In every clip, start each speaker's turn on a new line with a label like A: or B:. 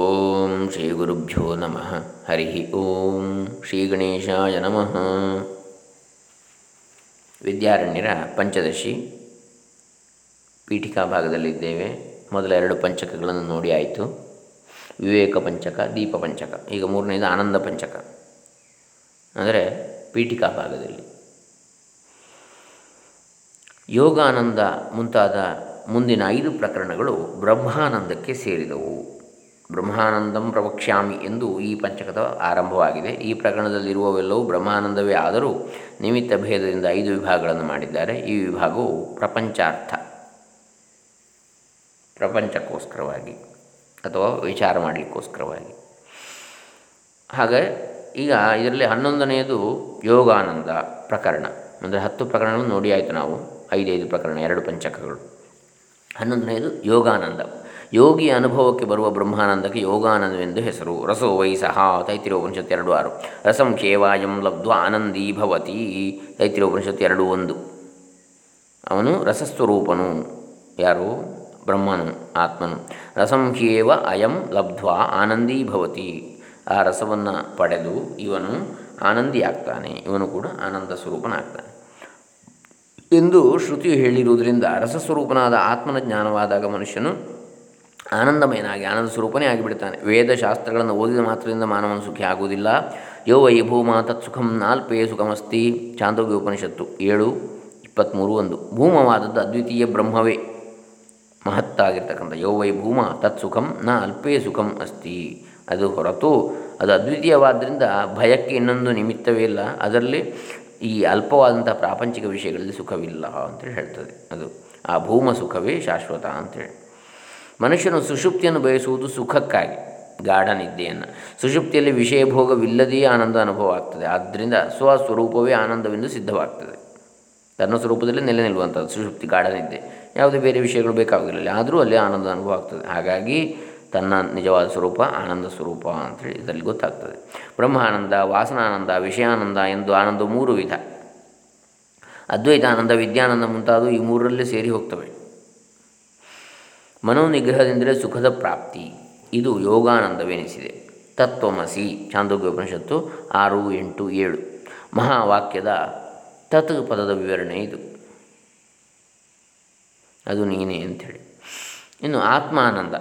A: ಓಂ ಶ್ರೀ ಗುರುಭ್ಯೋ ನಮಃ. ಹರಿ ಓಂ ಶ್ರೀ ಗಣೇಶಾಯ ನಮಃ. ವಿದ್ಯಾರಣ್ಯರ ಪಂಚದಶಿ ಪೀಠಿಕಾ ಭಾಗದಲ್ಲಿದ್ದೇವೆ. ಮೊದಲ ಎರಡು ಪಂಚಕಗಳನ್ನು ನೋಡಿ ಆಯಿತು. ವಿವೇಕ ಪಂಚಕ, ದೀಪ ಪಂಚಕ, ಈಗ ಮೂರನೇದು ಆನಂದ ಪಂಚಕ. ಅಂದರೆ ಪೀಠಿಕಾ ಭಾಗದಲ್ಲಿ. ಯೋಗಾನಂದ ಮುಂತಾದ ಮುಂದಿನ ಐದು ಪ್ರಕರಣಗಳು ಬ್ರಹ್ಮಾನಂದಕ್ಕೆ ಸೇರಿದವು. ಬ್ರಹ್ಮಾನಂದಂ ಪ್ರವಕ್ಷ್ಯಾಮಿ ಎಂದು ಈ ಪಂಚಕದ ಆರಂಭವಾಗಿದೆ. ಈ ಪ್ರಕರಣದಲ್ಲಿರುವವೆಲ್ಲವೂ ಬ್ರಹ್ಮಾನಂದವೇ ಆದರೂ ನಿಮಿತ್ತ ಭೇದದಿಂದ ಐದು ವಿಭಾಗಗಳನ್ನು ಮಾಡಿದ್ದಾರೆ. ಈ ವಿಭಾಗವು ಪ್ರಪಂಚಾರ್ಥ, ಪ್ರಪಂಚಕ್ಕೋಸ್ಕರವಾಗಿ ಅಥವಾ ವಿಚಾರ ಮಾಡಲಿಕ್ಕೋಸ್ಕರವಾಗಿ. ಹಾಗೆ ಈಗ ಇದರಲ್ಲಿ ಹನ್ನೊಂದನೆಯದು ಯೋಗಾನಂದ ಪ್ರಕರಣ. ಅಂದರೆ ಹತ್ತು ಪ್ರಕರಣಗಳನ್ನು ನೋಡಿ ಆಯಿತು ನಾವು. ಐದೈದು ಪ್ರಕರಣ, ಎರಡು ಪಂಚಕಗಳು. ಹನ್ನೊಂದನೆಯದು ಯೋಗಾನಂದ. ಯೋಗಿಯ ಅನುಭವಕ್ಕೆ ಬರುವ ಬ್ರಹ್ಮಾನಂದಕ್ಕೆ ಯೋಗಾನಂದವೆಂದು ಹೆಸರು. ರಸೋ ವೈ ಸಹ. ತೈತಿರೋಪನಿಷತ್ತು ಎರಡು ಆರು. ರಸಂ ಖೇವಾಯಂ ಲಬ್ಧ್ವ ಆನಂದೀ ಭವತಿ. ತೈತಿರೋಪನಿಷತ್ತು ಎರಡು ಒಂದು. ಅವನು ರಸಸ್ವರೂಪನು. ಯಾರು? ಬ್ರಹ್ಮನು, ಆತ್ಮನು. ರಸಂ ಖೇವ ಅಯಂ ಲಬ್ಧ್ವಾ ಆನಂದೀ ಭವತಿ. ಆ ರಸವನ್ನು ಪಡೆದು ಇವನು ಆನಂದಿಯಾಗ್ತಾನೆ. ಇವನು ಕೂಡ ಆನಂದ ಸ್ವರೂಪನಾಗ್ತಾನೆ ಎಂದು ಶ್ರುತಿಯು ಹೇಳಿರುವುದರಿಂದ ರಸಸ್ವರೂಪನಾದ ಆತ್ಮನ ಜ್ಞಾನವಾದಾಗ ಮನುಷ್ಯನು ಆನಂದಮಯನಾಗಿ, ಆನಂದ ಸ್ವರೂಪನೇ ಆಗಿಬಿಡ್ತಾನೆ. ವೇದಶಾಸ್ತ್ರಗಳನ್ನು ಓದಿದ ಮಾತ್ರದಿಂದ ಮಾನವನ ಸುಖಿ ಆಗುವುದಿಲ್ಲ. ಯೋ ವೈ ಭೂಮ ತತ್ಸುಖಂ ನಾಲ್ಪೇ ಸುಖಮಸ್ತಿ ಚಾಂದೋಗ್ಯ ಉಪನಿಷತ್ತು ಏಳು ಇಪ್ಪತ್ತ್ಮೂರು ಒಂದು. ಭೂಮವಾದದ್ದು ಅದ್ವಿತೀಯ ಬ್ರಹ್ಮವೇ. ಮಹತ್ತಾಗಿರ್ತಕ್ಕಂಥ ಯೋ ವೈ ಭೂಮ ತತ್ಸುಖಂ ನ ಅಲ್ಪೇ ಸುಖಂ ಅಸ್ತಿ. ಅದು ಹೊರತು ಅದು ಅದ್ವಿತೀಯವಾದ್ದರಿಂದ ಭಯಕ್ಕೆ ಇನ್ನೊಂದು ನಿಮಿತ್ತವೇ ಇಲ್ಲ. ಅದರಲ್ಲಿ ಈ ಅಲ್ಪವಾದಂಥ ಪ್ರಾಪಂಚಿಕ ವಿಷಯಗಳಲ್ಲಿ ಸುಖವಿಲ್ಲ ಅಂತೇಳಿ ಹೇಳ್ತದೆ. ಅದು ಆ ಭೂಮ ಸುಖವೇ ಶಾಶ್ವತ ಅಂತೇಳಿ. ಮನುಷ್ಯನು ಸುಷುಪ್ತಿಯನ್ನು ಬಯಸುವುದು ಸುಖಕ್ಕಾಗಿ ಗಾಢ ನಿದ್ದೆಯನ್ನು ಸುಷುಪ್ತಿಯಲ್ಲಿ ವಿಷಯ ಭೋಗವಿಲ್ಲದೆಯೇ ಆನಂದ ಅನುಭವ ಆಗ್ತದೆ ಆದ್ದರಿಂದ ಸ್ವಸ್ವರೂಪವೇ ಆನಂದವೆಂದು ಸಿದ್ಧವಾಗ್ತದೆ. ತನ್ನ ಸ್ವರೂಪದಲ್ಲಿ ನೆಲೆ ನಿಲ್ಲುವಂಥದ್ದು, ಸುಷುಪ್ತಿ ಗಾಢ ನಿದ್ದೆ ಯಾವುದೇ ಬೇರೆ ವಿಷಯಗಳು ಬೇಕಾಗಿರಲಿಲ್ಲ. ಆದರೂ ಅಲ್ಲಿ ಆನಂದ ಅನುಭವ ಆಗ್ತದೆ ಹಾಗಾಗಿ ತನ್ನ ನಿಜವಾದ ಸ್ವರೂಪ, ಆನಂದ ಸ್ವರೂಪ ಅಂಥೇಳಿ ಇದರಲ್ಲಿ ಗೊತ್ತಾಗ್ತದೆ. ಬ್ರಹ್ಮಾನಂದ, ವಾಸನಾನಂದ, ವಿಷಯಾನಂದ ಎಂದು ಆನಂದ ಮೂರು ವಿಧ. ಅದ್ವೈತಾನಂದ ವಿದ್ಯಾನಂದ ಮುಂತಾದವು ಈ ಮೂರರಲ್ಲಿ ಸೇರಿ ಹೋಗ್ತವೆ. ಮನೋನಿಗ್ರಹದಿಂದಲೇ ಸುಖದ ಪ್ರಾಪ್ತಿ. ಇದು ಯೋಗಾನಂದವೆನಿಸಿದೆ. ತತ್ವಮಸಿ ಚಾಂದೋಗ್ಯ ಉಪನಿಷತ್ತು ಆರು, ಎಂಟು, ಏಳು. ಮಹಾವಾಕ್ಯದ ತತ್ ಪದದ ವಿವರಣೆ ಇದು. ಅದು ನೀನೇ ಅಂಥೇಳಿ ಇನ್ನು ಆತ್ಮಾನಂದ.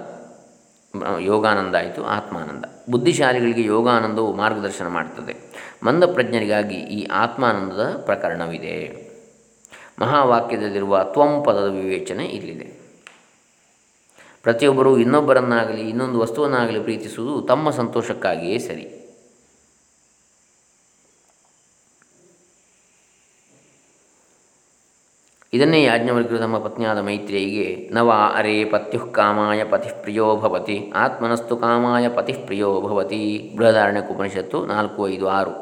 A: ಯೋಗಾನಂದ ಆಯಿತು, ಆತ್ಮಾನಂದ. ಬುದ್ಧಿಶಾಲಿಗಳಿಗೆ ಯೋಗಾನಂದವು ಮಾರ್ಗದರ್ಶನ ಮಾಡ್ತದೆ. ಮಂದಪ್ರಜ್ಞರಿಗಾಗಿ ಈ ಆತ್ಮಾನಂದದ ಪ್ರಕರಣವಿದೆ. ಮಹಾವಾಕ್ಯದಲ್ಲಿರುವ ತ್ವಂ ಪದದ ವಿವೇಚನೆ ಇಲ್ಲಿದೆ. ಪ್ರತಿಯೊಬ್ಬರೂ ಇನ್ನೊಬ್ಬರನ್ನಾಗಲಿ, ಇನ್ನೊಂದು ವಸ್ತುವನ್ನಾಗಲಿ ಪ್ರೀತಿಸುವುದು ತಮ್ಮ ಸಂತೋಷಕ್ಕಾಗಿಯೇ ಸರಿ. ಇದನ್ನೇ ಯಾಜ್ಞವಲ್ಕ್ಯರು ತಮ್ಮ ಪತ್ನಿಯಾದ ಮೈತ್ರಿಯಿಗೆ ನವ ಅರೆ ಪತ್ಯು ಕಾಮಾಯ ಪ್ರಿಯೋ ಭವತಿ, ಆತ್ಮನಸ್ತು ಕಾಮಾಯ ಪ್ರಿಯೋ ಭವತಿ, ಬೃಹದಾರಣ್ಯ ಉಪನಿಷತ್ತು ನಾಲ್ಕು, ಐದು, ಆರು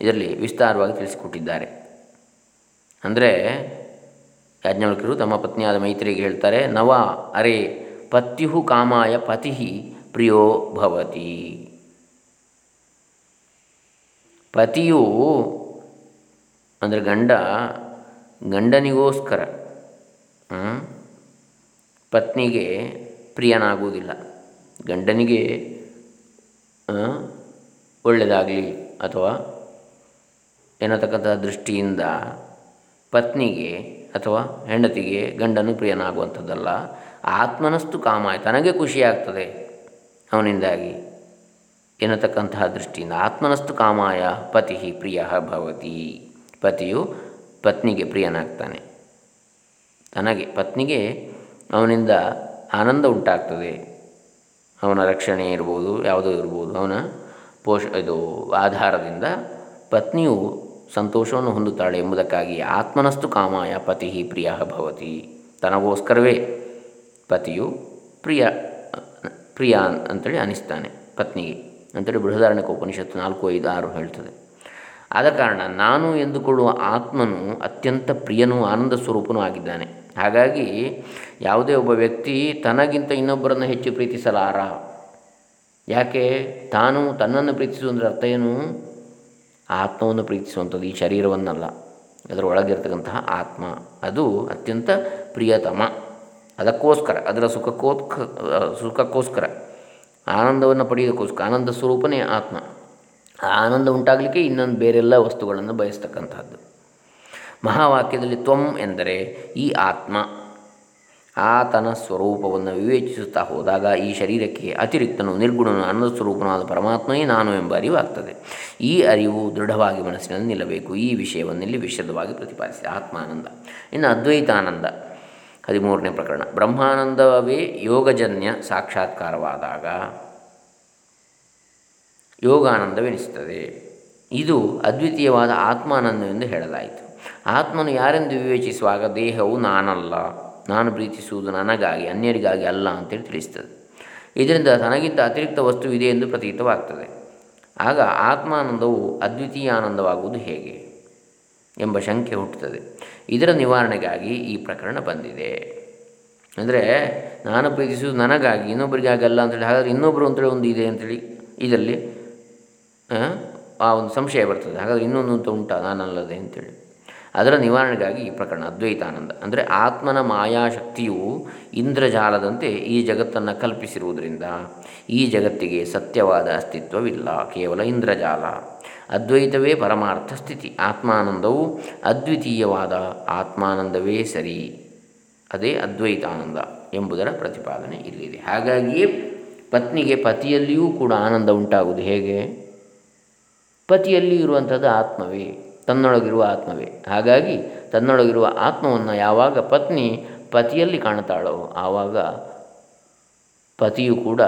A: ಇದರಲ್ಲಿ ವಿಸ್ತಾರವಾಗಿ ತಿಳಿಸಿಕೊಟ್ಟಿದ್ದಾರೆ. ಅಂದರೆ ಯಾಜ್ಞವಲ್ಕ್ಯರು ತಮ್ಮ ಪತ್ನಿಯಾದ ಮೈತ್ರಿಗೆ ಹೇಳ್ತಾರೆ, ನವ ಅರೆ ಪತ್ಯು ಕಾಮಾಯ ಪತಿ ಪ್ರಿಯೋ ಭವತಿ. ಪತಿಯು ಅಂದರೆ ಗಂಡ, ಗಂಡನಿಗೋಸ್ಕರ ಪತ್ನಿಗೆ ಪ್ರಿಯನಾಗುವುದಿಲ್ಲ. ಗಂಡನಿಗೆ ಒಳ್ಳೆಯದಾಗಲಿ ಅಥವಾ ಎನ್ನತಕ್ಕಂಥ ದೃಷ್ಟಿಯಿಂದ ಪತ್ನಿಗೆ ಅಥವಾ ಹೆಂಡತಿಗೆ ಗಂಡನು ಪ್ರಿಯನಾಗುವಂಥದ್ದಲ್ಲ. ಆತ್ಮನಸ್ತು ಕಾಮಾಯ ತನಗೆ ಖುಷಿಯಾಗ್ತದೆ ಅವನಿಂದಾಗಿ. ಎನ್ನತಕ್ಕಂತಹ ದೃಷ್ಟಿಯಿಂದ ಆತ್ಮನಸ್ತು ಕಾಮಾಯ ಪತಿ ಪ್ರಿಯ ಭವತಿ. ಪತಿಯು ಪತ್ನಿಗೆ ಪ್ರಿಯನಾಗ್ತಾನೆ. ತನಗೆ, ಪತ್ನಿಗೆ ಅವನಿಂದ ಆನಂದ ಉಂಟಾಗ್ತದೆ. ಅವನ ರಕ್ಷಣೆ ಇರ್ಬೋದು, ಯಾವುದೋ ಇರ್ಬೋದು, ಅವನ ಪೋಷ, ಇದು ಆಧಾರದಿಂದ ಪತ್ನಿಯು ಸಂತೋಷವನ್ನು ಹೊಂದುತ್ತಾಳೆ ಎಂಬುದಕ್ಕಾಗಿ ಆತ್ಮನಸ್ತು ಕಾಮಾಯ ಪತಿ ಪ್ರಿಯ ಭವತಿ. ತನಗೋಸ್ಕರವೇ ಪತಿಯು ಪ್ರಿಯ ಪ್ರಿಯ ಅಂತೇಳಿ ಅನಿಸ್ತಾನೆ ಪತ್ನಿಗೆ. ಅಂತೇಳಿ ಬೃಹದಾರಣ್ಯಕ ಉಪನಿಷತ್ತು ನಾಲ್ಕು ಐದು ಆರು ಹೇಳ್ತದೆ. ಆದ ಕಾರಣ ನಾನು ಎಂದುಕೊಳ್ಳುವ ಆತ್ಮನು ಅತ್ಯಂತ ಪ್ರಿಯನೂ ಆನಂದ ಸ್ವರೂಪನೂ ಆಗಿದ್ದಾನೆ. ಹಾಗಾಗಿ ಯಾವುದೇ ಒಬ್ಬ ವ್ಯಕ್ತಿ ತನಗಿಂತ ಇನ್ನೊಬ್ಬರನ್ನು ಹೆಚ್ಚು ಪ್ರೀತಿಸಲಾರ? ಯಾಕೆ? ತಾನು ತನ್ನನ್ನು ಪ್ರೀತಿಸುವುದರ ಅರ್ಥ ಏನು? ಆತ್ಮವನ್ನು ಪ್ರೀತಿಸುವಂಥದ್ದು ಈ ಶರೀರವನ್ನಲ್ಲ. ಅದರ ಒಳಗಿರ್ತಕ್ಕಂತಹ ಆತ್ಮ. ಅದು ಅತ್ಯಂತ ಪ್ರಿಯತಮ. ಅದಕ್ಕೋಸ್ಕರ, ಅದರ ಸುಖಕ್ಕೋತ್ಕ ಸುಖಕ್ಕೋಸ್ಕರ, ಆನಂದವನ್ನು ಪಡೆಯೋದಕ್ಕೋಸ್ಕರ, ಆನಂದ ಸ್ವರೂಪನೇ ಆತ್ಮ. ಆ ಆನಂದ ಉಂಟಾಗಲಿಕ್ಕೆ ಇನ್ನೊಂದು ಬೇರೆಲ್ಲ ವಸ್ತುಗಳನ್ನು ಬಯಸ್ತಕ್ಕಂಥದ್ದು ಮಹಾವಾಕ್ಯದಲ್ಲಿ ತ್ವಂ ಎಂದರೆ ಈ ಆತ್ಮ ಆತನ ಸ್ವರೂಪವನ್ನು ವಿವೇಚಿಸುತ್ತಾ ಹೋದಾಗ ಈ ಶರೀರಕ್ಕೆ ಅತಿರಿಕ್ತನು, ನಿರ್ಗುಣನು, ಆನಂದ ಸ್ವರೂಪನಾದ ಪರಮಾತ್ಮನೇ ನಾನು ಎಂಬ ಅರಿವಾಗ್ತದೆ ಈ ಅರಿವು ದೃಢವಾಗಿ ಮನಸ್ಸಿನಲ್ಲಿ ನಿಲ್ಲಬೇಕು. ಈ ವಿಷಯವನ್ನಿಲ್ಲಿ ವಿಶದವಾಗಿ ಪ್ರತಿಪಾದಿಸಿದೆ ಆತ್ಮಾನಂದ. ಇನ್ನು ಅದ್ವೈತಾನಂದ. ಹದಿಮೂರನೇ ಪ್ರಕರಣ. ಬ್ರಹ್ಮಾನಂದವೇ ಯೋಗಜನ್ಯ ಸಾಕ್ಷಾತ್ಕಾರವಾದಾಗ ಯೋಗಾನಂದವೆನಿಸುತ್ತದೆ. ಇದು ಅದ್ವಿತೀಯವಾದ ಆತ್ಮಾನಂದವೆಂದು ಹೇಳಲಾಯಿತು. ಆತ್ಮನು ಯಾರೆಂದು ವಿವೇಚಿಸುವಾಗ ದೇಹವು ನಾನಲ್ಲ, ನಾನು ಪ್ರೀತಿಸುವುದು ನನಗಾಗಿ, ಅನ್ಯರಿಗಾಗಿ ಅಲ್ಲ ಅಂತೇಳಿ ತಿಳಿಸ್ತದೆ. ಇದರಿಂದ ತನಗಿಂತ ಅತಿರಿಕ್ತ ವಸ್ತು ಇದೆ ಎಂದು ಪ್ರತೀತವಾಗ್ತದೆ. ಆಗ ಆತ್ಮಾನಂದವು ಅದ್ವಿತೀಯ ಆನಂದವಾಗುವುದು ಹೇಗೆ ಎಂಬ ಶಂಕೆ ಹುಟ್ಟುತ್ತದೆ. ಇದರ ನಿವಾರಣೆಗಾಗಿ ಈ ಪ್ರಕರಣ ಬಂದಿದೆ. ಅಂದರೆ ನಾನು ಪ್ರೀತಿಸುವುದು ನನಗಾಗಿ ಇನ್ನೊಬ್ಬರಿಗೆ ಆಗಲ್ಲ ಅಂತೇಳಿ ಹಾಗಾದರೆ ಇನ್ನೊಬ್ಬರು ಅಂತೇಳಿ ಒಂದು ಇದೆ ಅಂತೇಳಿ ಇದರಲ್ಲಿ, ಆ ಒಂದು ಸಂಶಯ ಬರ್ತದೆ. ಹಾಗಾದರೆ ಇನ್ನೊಂದು ಅಂತ ಉಂಟಾ, ನಾನಲ್ಲದೆ ಅಂತೇಳಿ ಅದರ ನಿವಾರಣೆಗಾಗಿ ಈ ಪ್ರಕರಣ ಅದ್ವೈತಾನಂದ. ಅಂದರೆ ಆತ್ಮನ ಮಾಯಾಶಕ್ತಿಯು ಇಂದ್ರಜಾಲದಂತೆ ಈ ಜಗತ್ತನ್ನು ಕಲ್ಪಿಸಿರುವುದರಿಂದ ಈ ಜಗತ್ತಿಗೆ ಸತ್ಯವಾದ ಅಸ್ತಿತ್ವವಿಲ್ಲ, ಕೇವಲ ಇಂದ್ರಜಾಲ. ಅದ್ವೈತವೇ ಪರಮಾರ್ಥ ಸ್ಥಿತಿ. ಆತ್ಮಾನಂದವು ಅದ್ವಿತೀಯವಾದ ಆತ್ಮಾನಂದವೇ ಸರಿ. ಅದೇ ಅದ್ವೈತಾನಂದ ಎಂಬುದರ ಪ್ರತಿಪಾದನೆ ಇಲ್ಲಿದೆ. ಹಾಗಾಗಿಯೇ ಪತ್ನಿಗೆ ಪತಿಯಲ್ಲಿಯೂ ಕೂಡ ಆನಂದ ಉಂಟಾಗುವುದು ಹೇಗೆ? ಪತಿಯಲ್ಲಿ ಇರುವಂಥದ್ದು ಆತ್ಮವೇ, ತನ್ನೊಳಗಿರುವ ಆತ್ಮವೇ. ಹಾಗಾಗಿ ತನ್ನೊಳಗಿರುವ ಆತ್ಮವನ್ನು ಯಾವಾಗ ಪತ್ನಿ ಪತಿಯಲ್ಲಿ ಕಾಣ್ತಾಳೋ ಆವಾಗ ಪತಿಯು ಕೂಡ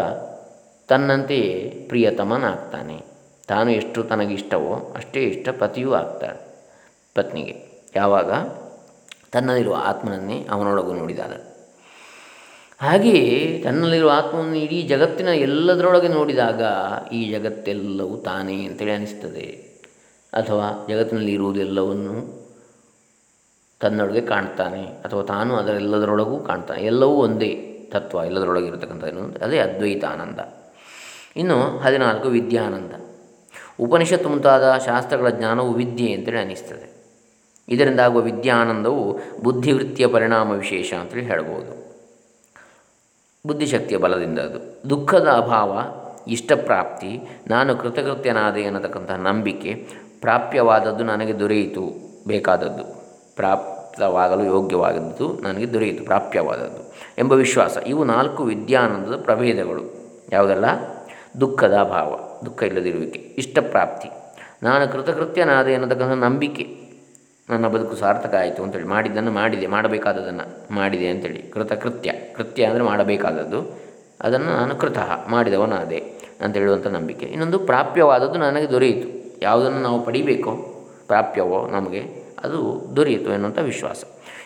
A: ತನ್ನಂತೆಯೇ ಪ್ರಿಯತಮನಾಗ್ತಾನೆ. ತಾನು ಎಷ್ಟು ತನಗಿಷ್ಟವೋ ಅಷ್ಟೇ ಇಷ್ಟ ಪತಿಯೂ ಆಗ್ತಾಳೆ ಪತ್ನಿಗೆ. ಯಾವಾಗ? ತನ್ನಲ್ಲಿರುವ ಆತ್ಮನನ್ನೇ ಅವನೊಳಗು ನೋಡಿದಾಗ ಹಾಗೆಯೇ ತನ್ನಲ್ಲಿರುವ ಆತ್ಮವನ್ನು ಇಡೀ ಜಗತ್ತಿನ ಎಲ್ಲದರೊಳಗೆ ನೋಡಿದಾಗ ಈ ಜಗತ್ತೆಲ್ಲವೂ ತಾನೇ ಅಂತೇಳಿ ಅನಿಸ್ತದೆ. ಅಥವಾ ಜಗತ್ತಿನಲ್ಲಿ ಇರುವುದೆಲ್ಲವನ್ನು ತನ್ನೊಳಗೆ ಕಾಣ್ತಾನೆ, ಅಥವಾ ತಾನು ಅದರೆಲ್ಲದರೊಳಗೂ ಕಾಣ್ತಾನೆ. ಎಲ್ಲವೂ ಒಂದೇ ತತ್ವ, ಎಲ್ಲದರೊಳಗೆ ಇರತಕ್ಕಂಥದ್ದು ಅದೇ ಅದ್ವೈತ ಆನಂದ ಇನ್ನು ಹದಿನಾಲ್ಕು ವಿದ್ಯಾನಂದ. ಉಪನಿಷತ್ತು ಮುಂತಾದ ಶಾಸ್ತ್ರಗಳ ಜ್ಞಾನವು ವಿದ್ಯೆ ಅಂತೇಳಿ ಇದರಿಂದ ಆಗುವ ವಿದ್ಯಾನಂದವು ಬುದ್ಧಿವೃತ್ತಿಯ ಪರಿಣಾಮ ವಿಶೇಷ ಅಂತೇಳಿ ಹೇಳ್ಬೋದು. ಬುದ್ಧಿಶಕ್ತಿಯ ಬಲದಿಂದ ಅದು. ದುಃಖದ ಅಭಾವ, ಇಷ್ಟಪ್ರಾಪ್ತಿ, ನಾನು ಕೃತಕೃತ್ಯನಾದೆ ಅನ್ನತಕ್ಕಂತಹ ನಂಬಿಕೆ ಪ್ರಾಪ್ಯವಾದದ್ದು ನನಗೆ ದೊರೆಯಿತು, ಬೇಕಾದದ್ದು. ಪ್ರಾಪ್ತವಾಗಲು ಯೋಗ್ಯವಾದದ್ದು ನನಗೆ ದೊರೆಯಿತು, ಪ್ರಾಪ್ಯವಾದದ್ದು ಎಂಬ ವಿಶ್ವಾಸ. ಇವು ನಾಲ್ಕು ವಿದ್ಯಾನಂದದ ಪ್ರಭೇದಗಳು. ಯಾವುದೆಲ್ಲ? ದುಃಖದ ಅಭಾವ ದುಃಖ ಇಲ್ಲದಿರುವಿಕೆ ಇಷ್ಟಪ್ರಾಪ್ತಿ ನಾನು ಕೃತಕೃತ್ಯನಾದೆ ಅನ್ನತಕ್ಕಂಥ ನಂಬಿಕೆ, ನನ್ನ ಬದುಕು ಸಾರ್ಥಕ ಆಯಿತು ಅಂತೇಳಿ ಮಾಡಿದ್ದನ್ನು ಮಾಡಿದೆ ಮಾಡಬೇಕಾದದನ್ನು ಮಾಡಿದೆ ಅಂತೇಳಿ. ಕೃತಕೃತ್ಯ, ಕೃತ್ಯ ಅಂದರೆ ಮಾಡಬೇಕಾದದ್ದು. ಅದನ್ನು ನಾನು ಕೃತಃ ಮಾಡಿದವನಾದೆ ಅಂತ ಹೇಳುವಂಥ ನಂಬಿಕೆ. ಇನ್ನೊಂದು ಪ್ರಾಪ್ಯವಾದದ್ದು ನನಗೆ ದೊರೆಯಿತು. ಯಾವುದನ್ನು ನಾವು ಪಡಿಬೇಕೋ, ಪ್ರಾಪ್ಯವೋ ನಮಗೆ ಅದು ದೊರೆಯಿತು ಎನ್ನುವಂಥ ವಿಶ್ವಾಸ.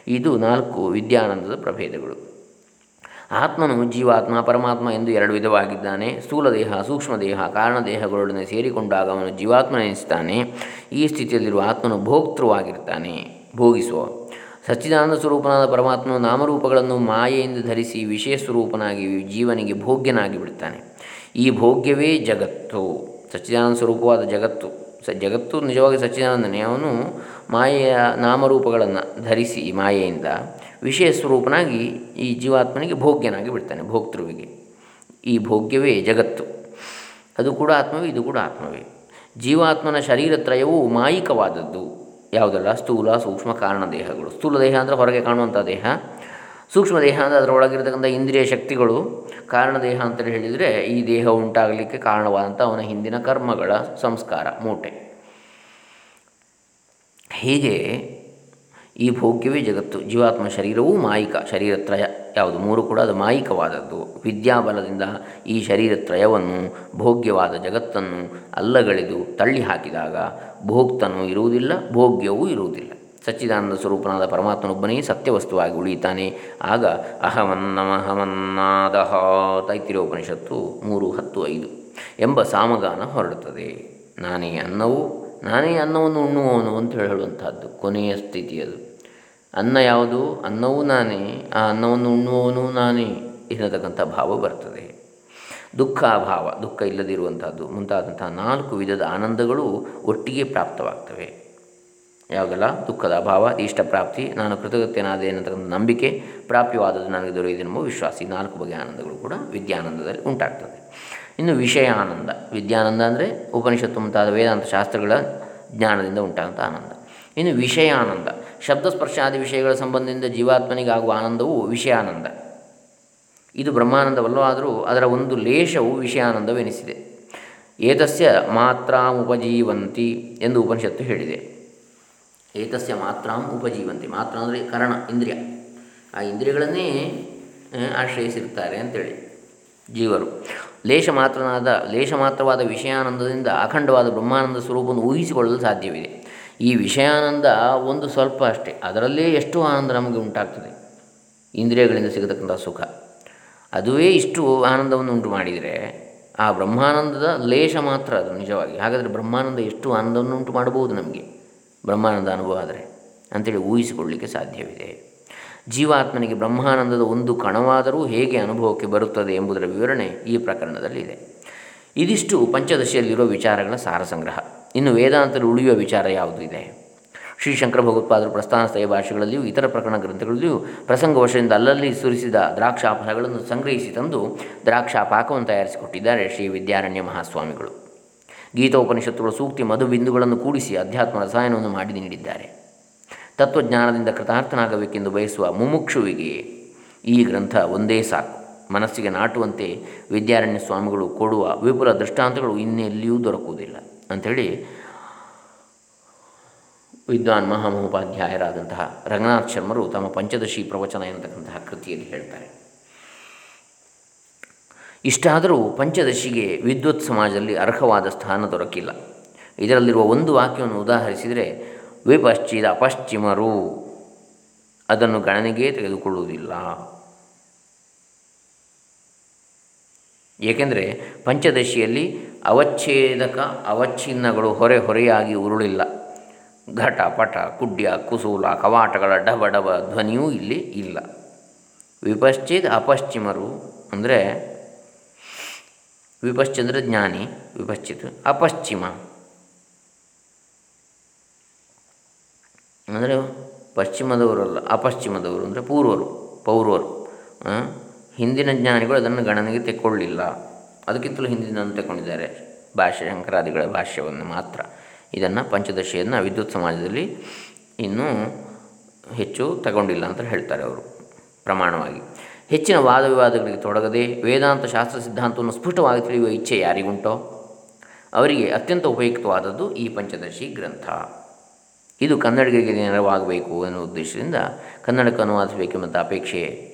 A: ಇದು ನಾಲ್ಕು ವಿದ್ಯಾನಂದದ ಪ್ರಭೇದಗಳು. ಆತ್ಮನು ಜೀವಾತ್ಮ, ಪರಮಾತ್ಮ ಎಂದು ಎರಡು ವಿಧವಾಗಿದ್ದಾನೆ. ದೇಹ ಸೂಕ್ಷ್ಮ ದೇಹ ಕಾರಣ ದೇಹಗಳೊಡನೆ ಸೇರಿಕೊಂಡಾಗ ಅವನು ಜೀವಾತ್ಮನೆನಿಸ್ತಾನೆ ಈ ಸ್ಥಿತಿಯಲ್ಲಿರುವ ಆತ್ಮನು ಭೋಕ್ತೃವಾಗಿರ್ತಾನೆ. ಭೋಗಿಸುವ. ಸಚ್ಚಿದಾನಂದ ಸ್ವರೂಪನಾದ ಪರಮಾತ್ಮನು ನಾಮರೂಪಗಳನ್ನು ಮಾಯೆಯಿಂದ ಧರಿಸಿ ವಿಷಯ ಸ್ವರೂಪನಾಗಿ ಜೀವನಿಗೆ ಭೋಗ್ಯನಾಗಿ ಬಿಡ್ತಾನೆ. ಈ ಭೋಗ್ಯವೇ ಜಗತ್ತು. ಸಚ್ಚಿದಾನಂದ ಸ್ವರೂಪವಾದ ಜಗತ್ತು. ಸ, ಜಗತ್ತು ನಿಜವಾಗಿ ಸಚ್ಚಿದಾನಂದನೇ. ಅವನು ಮಾಯೆಯ ನಾಮರೂಪಗಳನ್ನು ಧರಿಸಿ, ಮಾಯೆಯಿಂದ ವಿಷಯ ಸ್ವರೂಪನಾಗಿ ಈ ಜೀವಾತ್ಮನಿಗೆ ಭೋಗ್ಯನಾಗಿ ಬಿಡ್ತಾನೆ, ಭೋಕ್ತೃವಿಗೆ. ಈ ಭೋಗ್ಯವೇ ಜಗತ್ತು. ಅದು ಕೂಡ ಆತ್ಮವೇ, ಇದು ಕೂಡ ಆತ್ಮವೇ. ಜೀವಾತ್ಮನ ಶರೀರತ್ರಯವು ಮಾಯಿಕವಾದದ್ದು. ಯಾವುದಲ್ಲ? ಸ್ಥೂಲ, ಸೂಕ್ಷ್ಮ ಕಾರಣ ದೇಹಗಳು. ಸ್ಥೂಲ ದೇಹ ಅಂದರೆ ಹೊರಗೆ ಕಾಣುವಂಥ ದೇಹ. ಸೂಕ್ಷ್ಮ ದೇಹ ಅಂದರೆ ಅದರೊಳಗಿರತಕ್ಕಂಥ ಇಂದ್ರಿಯ ಶಕ್ತಿಗಳು. ಕಾರಣ ದೇಹ ಅಂತೇಳಿ ಹೇಳಿದರೆ ಈ ದೇಹ ಉಂಟಾಗಲಿಕ್ಕೆ ಕಾರಣವಾದಂಥ ಅವನ ಹಿಂದಿನ ಕರ್ಮಗಳ ಸಂಸ್ಕಾರ, ಮೂಟೆ. ಹೀಗೆ ಈ ಭೋಗ್ಯವೇ ಜಗತ್ತು, ಜೀವಾತ್ಮ ಶರೀರವೂ ಮಾಯಿಕ ಶರೀರತ್ರಯ. ಯಾವುದು? ಮೂರು ಕೂಡ ಅದು ಮಾಯಿಕವಾದದ್ದು. ವಿದ್ಯಾಬಲದಿಂದ ಈ ಶರೀರತ್ರಯವನ್ನು, ಭೋಗ್ಯವಾದ ಜಗತ್ತನ್ನು ಅಲ್ಲಗಳೆದು ತಳ್ಳಿ ಹಾಕಿದಾಗ ಭೋಕ್ತನೂ ಇರುವುದಿಲ್ಲ, ಭೋಗ್ಯವೂ ಇರುವುದಿಲ್ಲ. ಸಚ್ಚಿದಾನಂದ ಸ್ವರೂಪನಾದ ಪರಮಾತ್ಮನೊಬ್ಬನೇ ಸತ್ಯವಸ್ತುವಾಗಿ ಉಳಿಯುತ್ತಾನೆ. ಆಗ ಅಹಮನ್ನಮಹಮನ್ನಾದಹ ತೈತಿರೋಪನಿಷತ್ತು ಮೂರು ಹತ್ತು ಐದು ಎಂಬ ಸಾಮಗಾನ ಹೊರಡುತ್ತದೆ. ನಾನೇ ಅನ್ನವು ನಾನೇ ಅನ್ನವನ್ನು ಉಣ್ಣುವವನು ಅಂತ ಹೇಳುವಂಥದ್ದು, ಕೊನೆಯ ಸ್ಥಿತಿ ಅದು. ಅನ್ನ ಯಾವುದು? ಅನ್ನವೂ ನಾನೇ, ಆ ಅನ್ನವನ್ನು ಉಣ್ಣುವವನು ನಾನೇ ಇರತಕ್ಕಂಥ ಭಾವ ಬರ್ತದೆ. ದುಃಖ ಅಭಾವ ದುಃಖ ಇಲ್ಲದಿರುವಂಥದ್ದು ಮುಂತಾದಂಥ ನಾಲ್ಕು ವಿಧದ ಆನಂದಗಳು ಒಟ್ಟಿಗೆ ಪ್ರಾಪ್ತವಾಗ್ತವೆ. ಯಾವಾಗಲ್ಲ? ದುಃಖದ ಅಭಾವ ಇಷ್ಟಪ್ರಾಪ್ತಿ ನಾನು ಕೃತಜ್ಞನಾದೆ ಅನ್ನತಕ್ಕಂಥ ನಂಬಿಕೆ ಪ್ರಾಪ್ಯವಾದದ್ದು ನನಗೆ ದೊರೆಯಿದೆ ವಿಶ್ವಾಸ, ಈ ನಾಲ್ಕು ಬಗೆಯ ಆನಂದಗಳು ಕೂಡ ವಿದ್ಯಾನಂದದಲ್ಲಿ ಉಂಟಾಗ್ತದೆ. ಇನ್ನು ವಿಷಯಾನಂದ, ವಿದ್ಯಾನಂದ ಅಂದರೆ ಉಪನಿಷತ್ತು ಮುಂತಾದ ವೇದಾಂತ ಶಾಸ್ತ್ರಗಳ ಜ್ಞಾನದಿಂದ ಉಂಟಾದಂಥ ಆನಂದ. ಇನ್ನು ವಿಷಯಾನಂದ ಶಬ್ದ ಸ್ಪರ್ಶಾದಿ ವಿಷಯಗಳ ಸಂಬಂಧದಿಂದ ಜೀವಾತ್ಮನಿಗಾಗುವ ಆನಂದವು ವಿಷಯಾನಂದ. ಇದು ಬ್ರಹ್ಮಾನಂದವಲ್ಲವಾದರೂ ಅದರ ಒಂದು ಲೇಷವು ವಿಷಯಾನಂದವೆನಿಸಿದೆ. ಏತಸ್ಯ ಮಾತ್ರಾಂ ಉಪಜೀವಂತಿ ಎಂದು ಉಪನಿಷತ್ತು ಹೇಳಿದೆ. ಏತಸ್ಯ ಮಾತ್ರಾಂ ಉಪಜೀವಂತಿ. ಮಾತ್ರ ಅಂದರೆ ಕರಣ, ಇಂದ್ರಿಯ. ಆ ಇಂದ್ರಿಯಗಳನ್ನೇ ಆಶ್ರಯಿಸಿರ್ತಾರೆ ಅಂತೇಳಿ ಜೀವರು. ಲೇಷ ಮಾತ್ರನಾದ ಲೇಷ ಮಾತ್ರವಾದ ವಿಷಯಾನಂದದಿಂದ ಅಖಂಡವಾದ ಬ್ರಹ್ಮಾನಂದ ಸ್ವರೂಪವನ್ನು ಊಹಿಸಿಕೊಳ್ಳಲು ಸಾಧ್ಯವಿದೆ. ಈ ವಿಷಯಾನಂದ ಒಂದು ಸ್ವಲ್ಪ ಅಷ್ಟೇ, ಅದರಲ್ಲೇ ಎಷ್ಟು ಆನಂದ ನಮಗೆ ಉಂಟಾಗ್ತದೆ? ಇಂದ್ರಿಯಗಳಿಂದ ಸಿಗತಕ್ಕಂಥ ಸುಖ. ಅದುವೇ ಇಷ್ಟು ಆನಂದವನ್ನು ಉಂಟು ಮಾಡಿದರೆ, ಆ ಬ್ರಹ್ಮಾನಂದದ ಲೇಷ ಮಾತ್ರ ಅದು ನಿಜವಾಗಿ. ಹಾಗಾದರೆ ಬ್ರಹ್ಮಾನಂದ ಎಷ್ಟು ಆನಂದವನ್ನು ಉಂಟು ಮಾಡಬಹುದು ನಮಗೆ? ಬ್ರಹ್ಮಾನಂದ ಅನುಭವ ಆದರೆ, ಅಂಥೇಳಿ ಊಹಿಸಿಕೊಳ್ಳಲಿಕ್ಕೆ ಸಾಧ್ಯವಿದೆ. ಜೀವಾತ್ಮನಿಗೆ ಬ್ರಹ್ಮಾನಂದದ ಒಂದು ಕಣವಾದರೂ ಹೇಗೆ ಅನುಭವಕ್ಕೆ ಬರುತ್ತದೆ ಎಂಬುದರ ವಿವರಣೆ ಈ ಪ್ರಕರಣದಲ್ಲಿದೆ. ಇದಿಷ್ಟು ಪಂಚದಶಿಯಲ್ಲಿರುವ ವಿಚಾರಗಳ ಸಾರ ಸಂಗ್ರಹ. ಇನ್ನು ವೇದಾಂತದಲ್ಲಿ ಉಳಿಯುವ ವಿಚಾರ ಯಾವುದು ಇದೆ? ಶ್ರೀ ಶಂಕರ ಭಗವತ್ಪಾದರು ಪ್ರಸ್ಥಾನಸ್ಥಯ ಭಾಷೆಗಳಲ್ಲಿಯೂ ಇತರ ಪ್ರಕರಣ ಗ್ರಂಥಗಳಲ್ಲಿಯೂ ಪ್ರಸಂಗವಶದಿಂದ ಅಲ್ಲಲ್ಲಿ ಸುರಿಸಿದ ದ್ರಾಕ್ಷಾ ಫಲಗಳನ್ನು ಸಂಗ್ರಹಿಸಿ ತಂದು ದ್ರಾಕ್ಷಾ ಪಾಕವನ್ನು ತಯಾರಿಸಿಕೊಟ್ಟಿದ್ದಾರೆ ಶ್ರೀ ವಿದ್ಯಾರಣ್ಯ ಮಹಾಸ್ವಾಮಿಗಳು. ಗೀತೋಪನಿಷತ್ತುಗಳ ಸೂಕ್ತಿ ಮಧುಬಿಂದುಗಳನ್ನು ಕೂಡಿಸಿ ಅಧ್ಯಾತ್ಮ ರಸಾಯನವನ್ನು ಮಾಡಿ ನೀಡಿದ್ದಾರೆ. ತತ್ವಜ್ಞಾನದಿಂದ ಕೃತಾರ್ಥನಾಗಬೇಕೆಂದು ಬಯಸುವ ಮುಮುಕ್ಷುವಿಗೆ ಈ ಗ್ರಂಥ ಒಂದೇ ಸಾಕು. ಮನಸ್ಸಿಗೆ ನಾಟುವಂತೆ ವಿದ್ಯಾರಣ್ಯ ಸ್ವಾಮಿಗಳು ಕೊಡುವ ವಿಪುಲ ದೃಷ್ಟಾಂತಗಳು ಇನ್ನೆಲ್ಲಿಯೂ ದೊರಕುವುದಿಲ್ಲ. ಅಂಥೇಳಿ ವಿದ್ವಾನ್ ಮಹಾಮಹೋಪಾಧ್ಯಾಯರಾದಂತಹ ರಂಗನಾಥ್ ಶರ್ಮರು ತಮ್ಮ ಪಂಚದಶಿ ಪ್ರವಚನ ಎನ್ನತಕ್ಕಂತಹ ಕೃತಿಯಲ್ಲಿ ಹೇಳ್ತಾರೆ. ಇಷ್ಟಾದರೂ ಪಂಚದಶಿಗೆ ವಿದ್ವತ್ ಸಮಾಜದಲ್ಲಿ ಅರ್ಹವಾದ ಸ್ಥಾನ ದೊರಕಿಲ್ಲ. ಇದರಲ್ಲಿರುವ ಒಂದು ವಾಕ್ಯವನ್ನು ಉದಾಹರಿಸಿದರೆ ವಿಪಶ್ಚಿದ ಪಶ್ಚಿಮರು ಅದನ್ನು ಗಣನೆಗೆ ತೆಗೆದುಕೊಳ್ಳುವುದಿಲ್ಲ. ಏಕೆಂದರೆ ಪಂಚದಶಿಯಲ್ಲಿ ಅವಚ್ಛೇದಕ ಅವಚ್ಛಿನ್ನಗಳು ಹೊರೆ ಹೊರೆಯಾಗಿ ಉರುಳಿಲ್ಲ. ಘಟ, ಪಟ, ಕುಡ್ಯ, ಕುಸೂಲ, ಕವಾಟಗಳ ಡಬ ಡಬ ಧ್ವನಿಯೂ ಇಲ್ಲಿ ಇಲ್ಲ. ವಿಪಶ್ಚಿತ್ ಅಪಶ್ಚಿಮರು ಅಂದರೆ ವಿಪಶ್ಚಂದ್ರ ಜ್ಞಾನಿ ವಿಪಶ್ಚಿತ್ ಅಪಶ್ಚಿಮ. ಅಂದರೆ ಪಶ್ಚಿಮದವರಲ್ಲ, ಅಪಶ್ಚಿಮದವರು ಅಂದರೆ ಪೂರ್ವರು, ಪೌರ್ವರು ಹಿಂದಿನ ಜ್ಞಾನಿಗಳು ಅದನ್ನು ಗಣನೆಗೆ ತೆಕ್ಕೊಳ್ಳಿಲ್ಲ. ಅದಕ್ಕಿಂತಲೂ ಹಿಂದಿನ ತಗೊಂಡಿದ್ದಾರೆ ಭಾಷ್ಯ, ಶಂಕರಾದಿಗಳ ಭಾಷ್ಯವನ್ನು ಮಾತ್ರ. ಇದನ್ನು ಪಂಚದಶಿಯನ್ನು ವಿದ್ಯುತ್ ಸಮಾಜದಲ್ಲಿ ಇನ್ನೂ ಹೆಚ್ಚು ತಗೊಂಡಿಲ್ಲ ಅಂತ ಹೇಳ್ತಾರೆ ಅವರು, ಪ್ರಮಾಣವಾಗಿ. ಹೆಚ್ಚಿನ ವಾದ ವಿವಾದಗಳಿಗೆ ತೊಡಗದೆ ವೇದಾಂತ ಶಾಸ್ತ್ರ ಸಿದ್ಧಾಂತವನ್ನು ಸ್ಫುಟವಾಗಿ ತಿಳಿಯುವ ಇಚ್ಛೆ ಯಾರಿಗುಂಟೋ? ಅವರಿಗೆ ಅತ್ಯಂತ ಉಪಯುಕ್ತವಾದದ್ದು ಈ ಪಂಚದಶಿ ಗ್ರಂಥ. ಇದು ಕನ್ನಡಿಗರಿಗೆ ನೆರವಾಗಬೇಕು ಅನ್ನೋ ಉದ್ದೇಶದಿಂದ ಕನ್ನಡಕ್ಕೆ ಅನುವಾದಿಸಬೇಕೆಂಬ ಅಪೇಕ್ಷೆ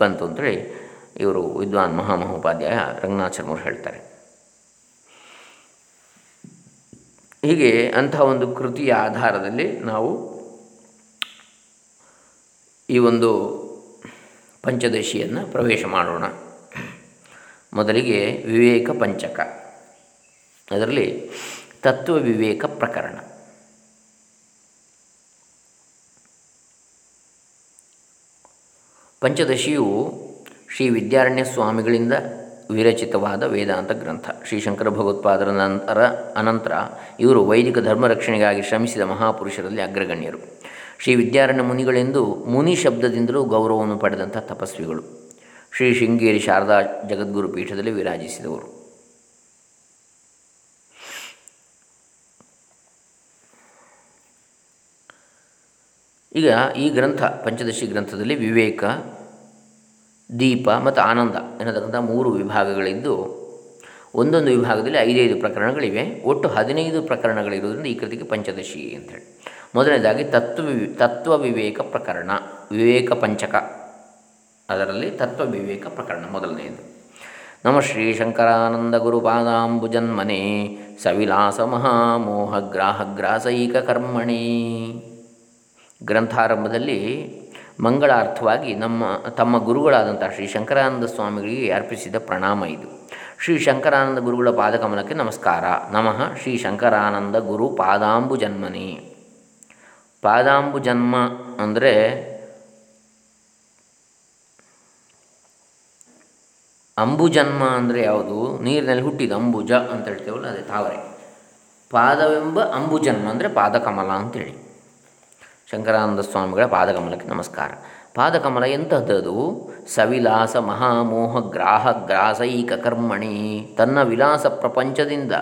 A: ಬಂತು ಅಂತೇಳಿ ಇವರು ವಿದ್ವಾನ್ ಮಹಾಮಹೋಪಾಧ್ಯಾಯ ರಂಗನಾಥ್ ಹೇಳ್ತಾರೆ. ಹೀಗೆ ಅಂಥ ಒಂದು ಕೃತಿಯ ಆಧಾರದಲ್ಲಿ ನಾವು ಈ ಒಂದು ಪಂಚದಶಿಯನ್ನು ಪ್ರವೇಶ ಮಾಡೋಣ. ಮೊದಲಿಗೆ ವಿವೇಕ ಪಂಚಕ. ಅದರಲ್ಲಿ ತತ್ವ ವಿವೇಕ ಪ್ರಕರಣ. ಪಂಚದಶಿಯು ಶ್ರೀ ವಿದ್ಯಾರಣ್ಯ ಸ್ವಾಮಿಗಳಿಂದ ವಿರಚಿತವಾದ ವೇದಾಂತ ಗ್ರಂಥ. ಶ್ರೀ ಶಂಕರ ಭಗವತ್ಪಾದರ ನಂತರ ಅನಂತರ ಇವರು ವೈದಿಕ ಧರ್ಮ ರಕ್ಷಣೆಗಾಗಿ ಶ್ರಮಿಸಿದ ಮಹಾಪುರುಷರಲ್ಲಿ ಅಗ್ರಗಣ್ಯರು. ಶ್ರೀ ವಿದ್ಯಾರಣ್ಯ ಮುನಿಗಳೆಂದು ಮುನಿ ಶಬ್ದದಿಂದಲೂ ಗೌರವವನ್ನು ಪಡೆದಂಥ ತಪಸ್ವಿಗಳು. ಶ್ರೀ ಶೃಂಗೇರಿ ಶಾರದಾ ಜಗದ್ಗುರು ಪೀಠದಲ್ಲಿ ವಿರಾಜಿಸಿದವರು. ಈಗ ಈ ಗ್ರಂಥ, ಪಂಚದಶಿ ಗ್ರಂಥದಲ್ಲಿ ವಿವೇಕ, ದೀಪ ಮತ್ತು ಆನಂದ ಎನ್ನತಕ್ಕಂಥ ಮೂರು ವಿಭಾಗಗಳಿದ್ದು, ಒಂದೊಂದು ವಿಭಾಗದಲ್ಲಿ ಐದೈದು ಪ್ರಕರಣಗಳಿವೆ. ಒಟ್ಟು ಹದಿನೈದು ಪ್ರಕರಣಗಳಿರುವುದರಿಂದ ಈ ಕೃತಿಗೆ ಪಂಚದಶಿ ಅಂತೇಳಿ ಮೊದಲನೇದಾಗಿ ತತ್ವ ತತ್ವ ವಿವೇಕ ಪ್ರಕರಣ, ವಿವೇಕ ಪಂಚಕ. ಅದರಲ್ಲಿ ತತ್ವ ವಿವೇಕ ಪ್ರಕರಣ ಮೊದಲನೆಯದು. ನಮ ಶ್ರೀ ಶಂಕರಾನಂದ ಗುರುಪಾದಾಂಬುಜನ್ಮನೆ, ಸವಿಲಾಸ ಮಹಾಮೋಹಗ್ರಾಹಗ್ರಾಸೈಕ ಕರ್ಮಣಿ. ಗ್ರಂಥಾರಂಭದಲ್ಲಿ ಮಂಗಳಾರ್ಥವಾಗಿ ನಮ್ಮ, ತಮ್ಮ ಗುರುಗಳಾದಂಥ ಶ್ರೀ ಶಂಕರಾನಂದ ಸ್ವಾಮಿಗಳಿಗೆ ಅರ್ಪಿಸಿದ ಪ್ರಣಾಮ ಇದು. ಶ್ರೀ ಶಂಕರಾನಂದ ಗುರುಗಳ ಪಾದಕಮಲಕ್ಕೆ ನಮಸ್ಕಾರ. ನಮಃ ಶ್ರೀ ಶಂಕರಾನಂದ ಗುರು ಪಾದಾಂಬು ಜನ್ಮನಿ. ಪಾದಾಂಬು ಜನ್ಮ ಅಂದರೆ ಅಂಬುಜನ್ಮ ಅಂದರೆ ಯಾವುದು? ನೀರಿನಲ್ಲಿ ಹುಟ್ಟಿದ ಅಂಬುಜ ಅಂತ ಹೇಳ್ತೇವಲ್ಲ, ಅದೇ ತಾವರೆ. ಪಾದವೆಂಬ ಅಂಬುಜನ್ಮ ಅಂದರೆ ಪಾದಕಮಲ ಅಂತೇಳಿ. ಶಂಕರಾನಂದ ಸ್ವಾಮಿಗಳ ಪಾದಕಮಲಕ್ಕೆ ನಮಸ್ಕಾರ. ಪಾದಕಮಲ ಎಂತಹದ್ದು ಸವಿಲಾಸ ಮಹಾಮೋಹ ಗ್ರಾಹ ಗ್ರಾಸೈಕ ಕರ್ಮಣಿ. ತನ್ನ ವಿಲಾಸ ಪ್ರಪಂಚದಿಂದ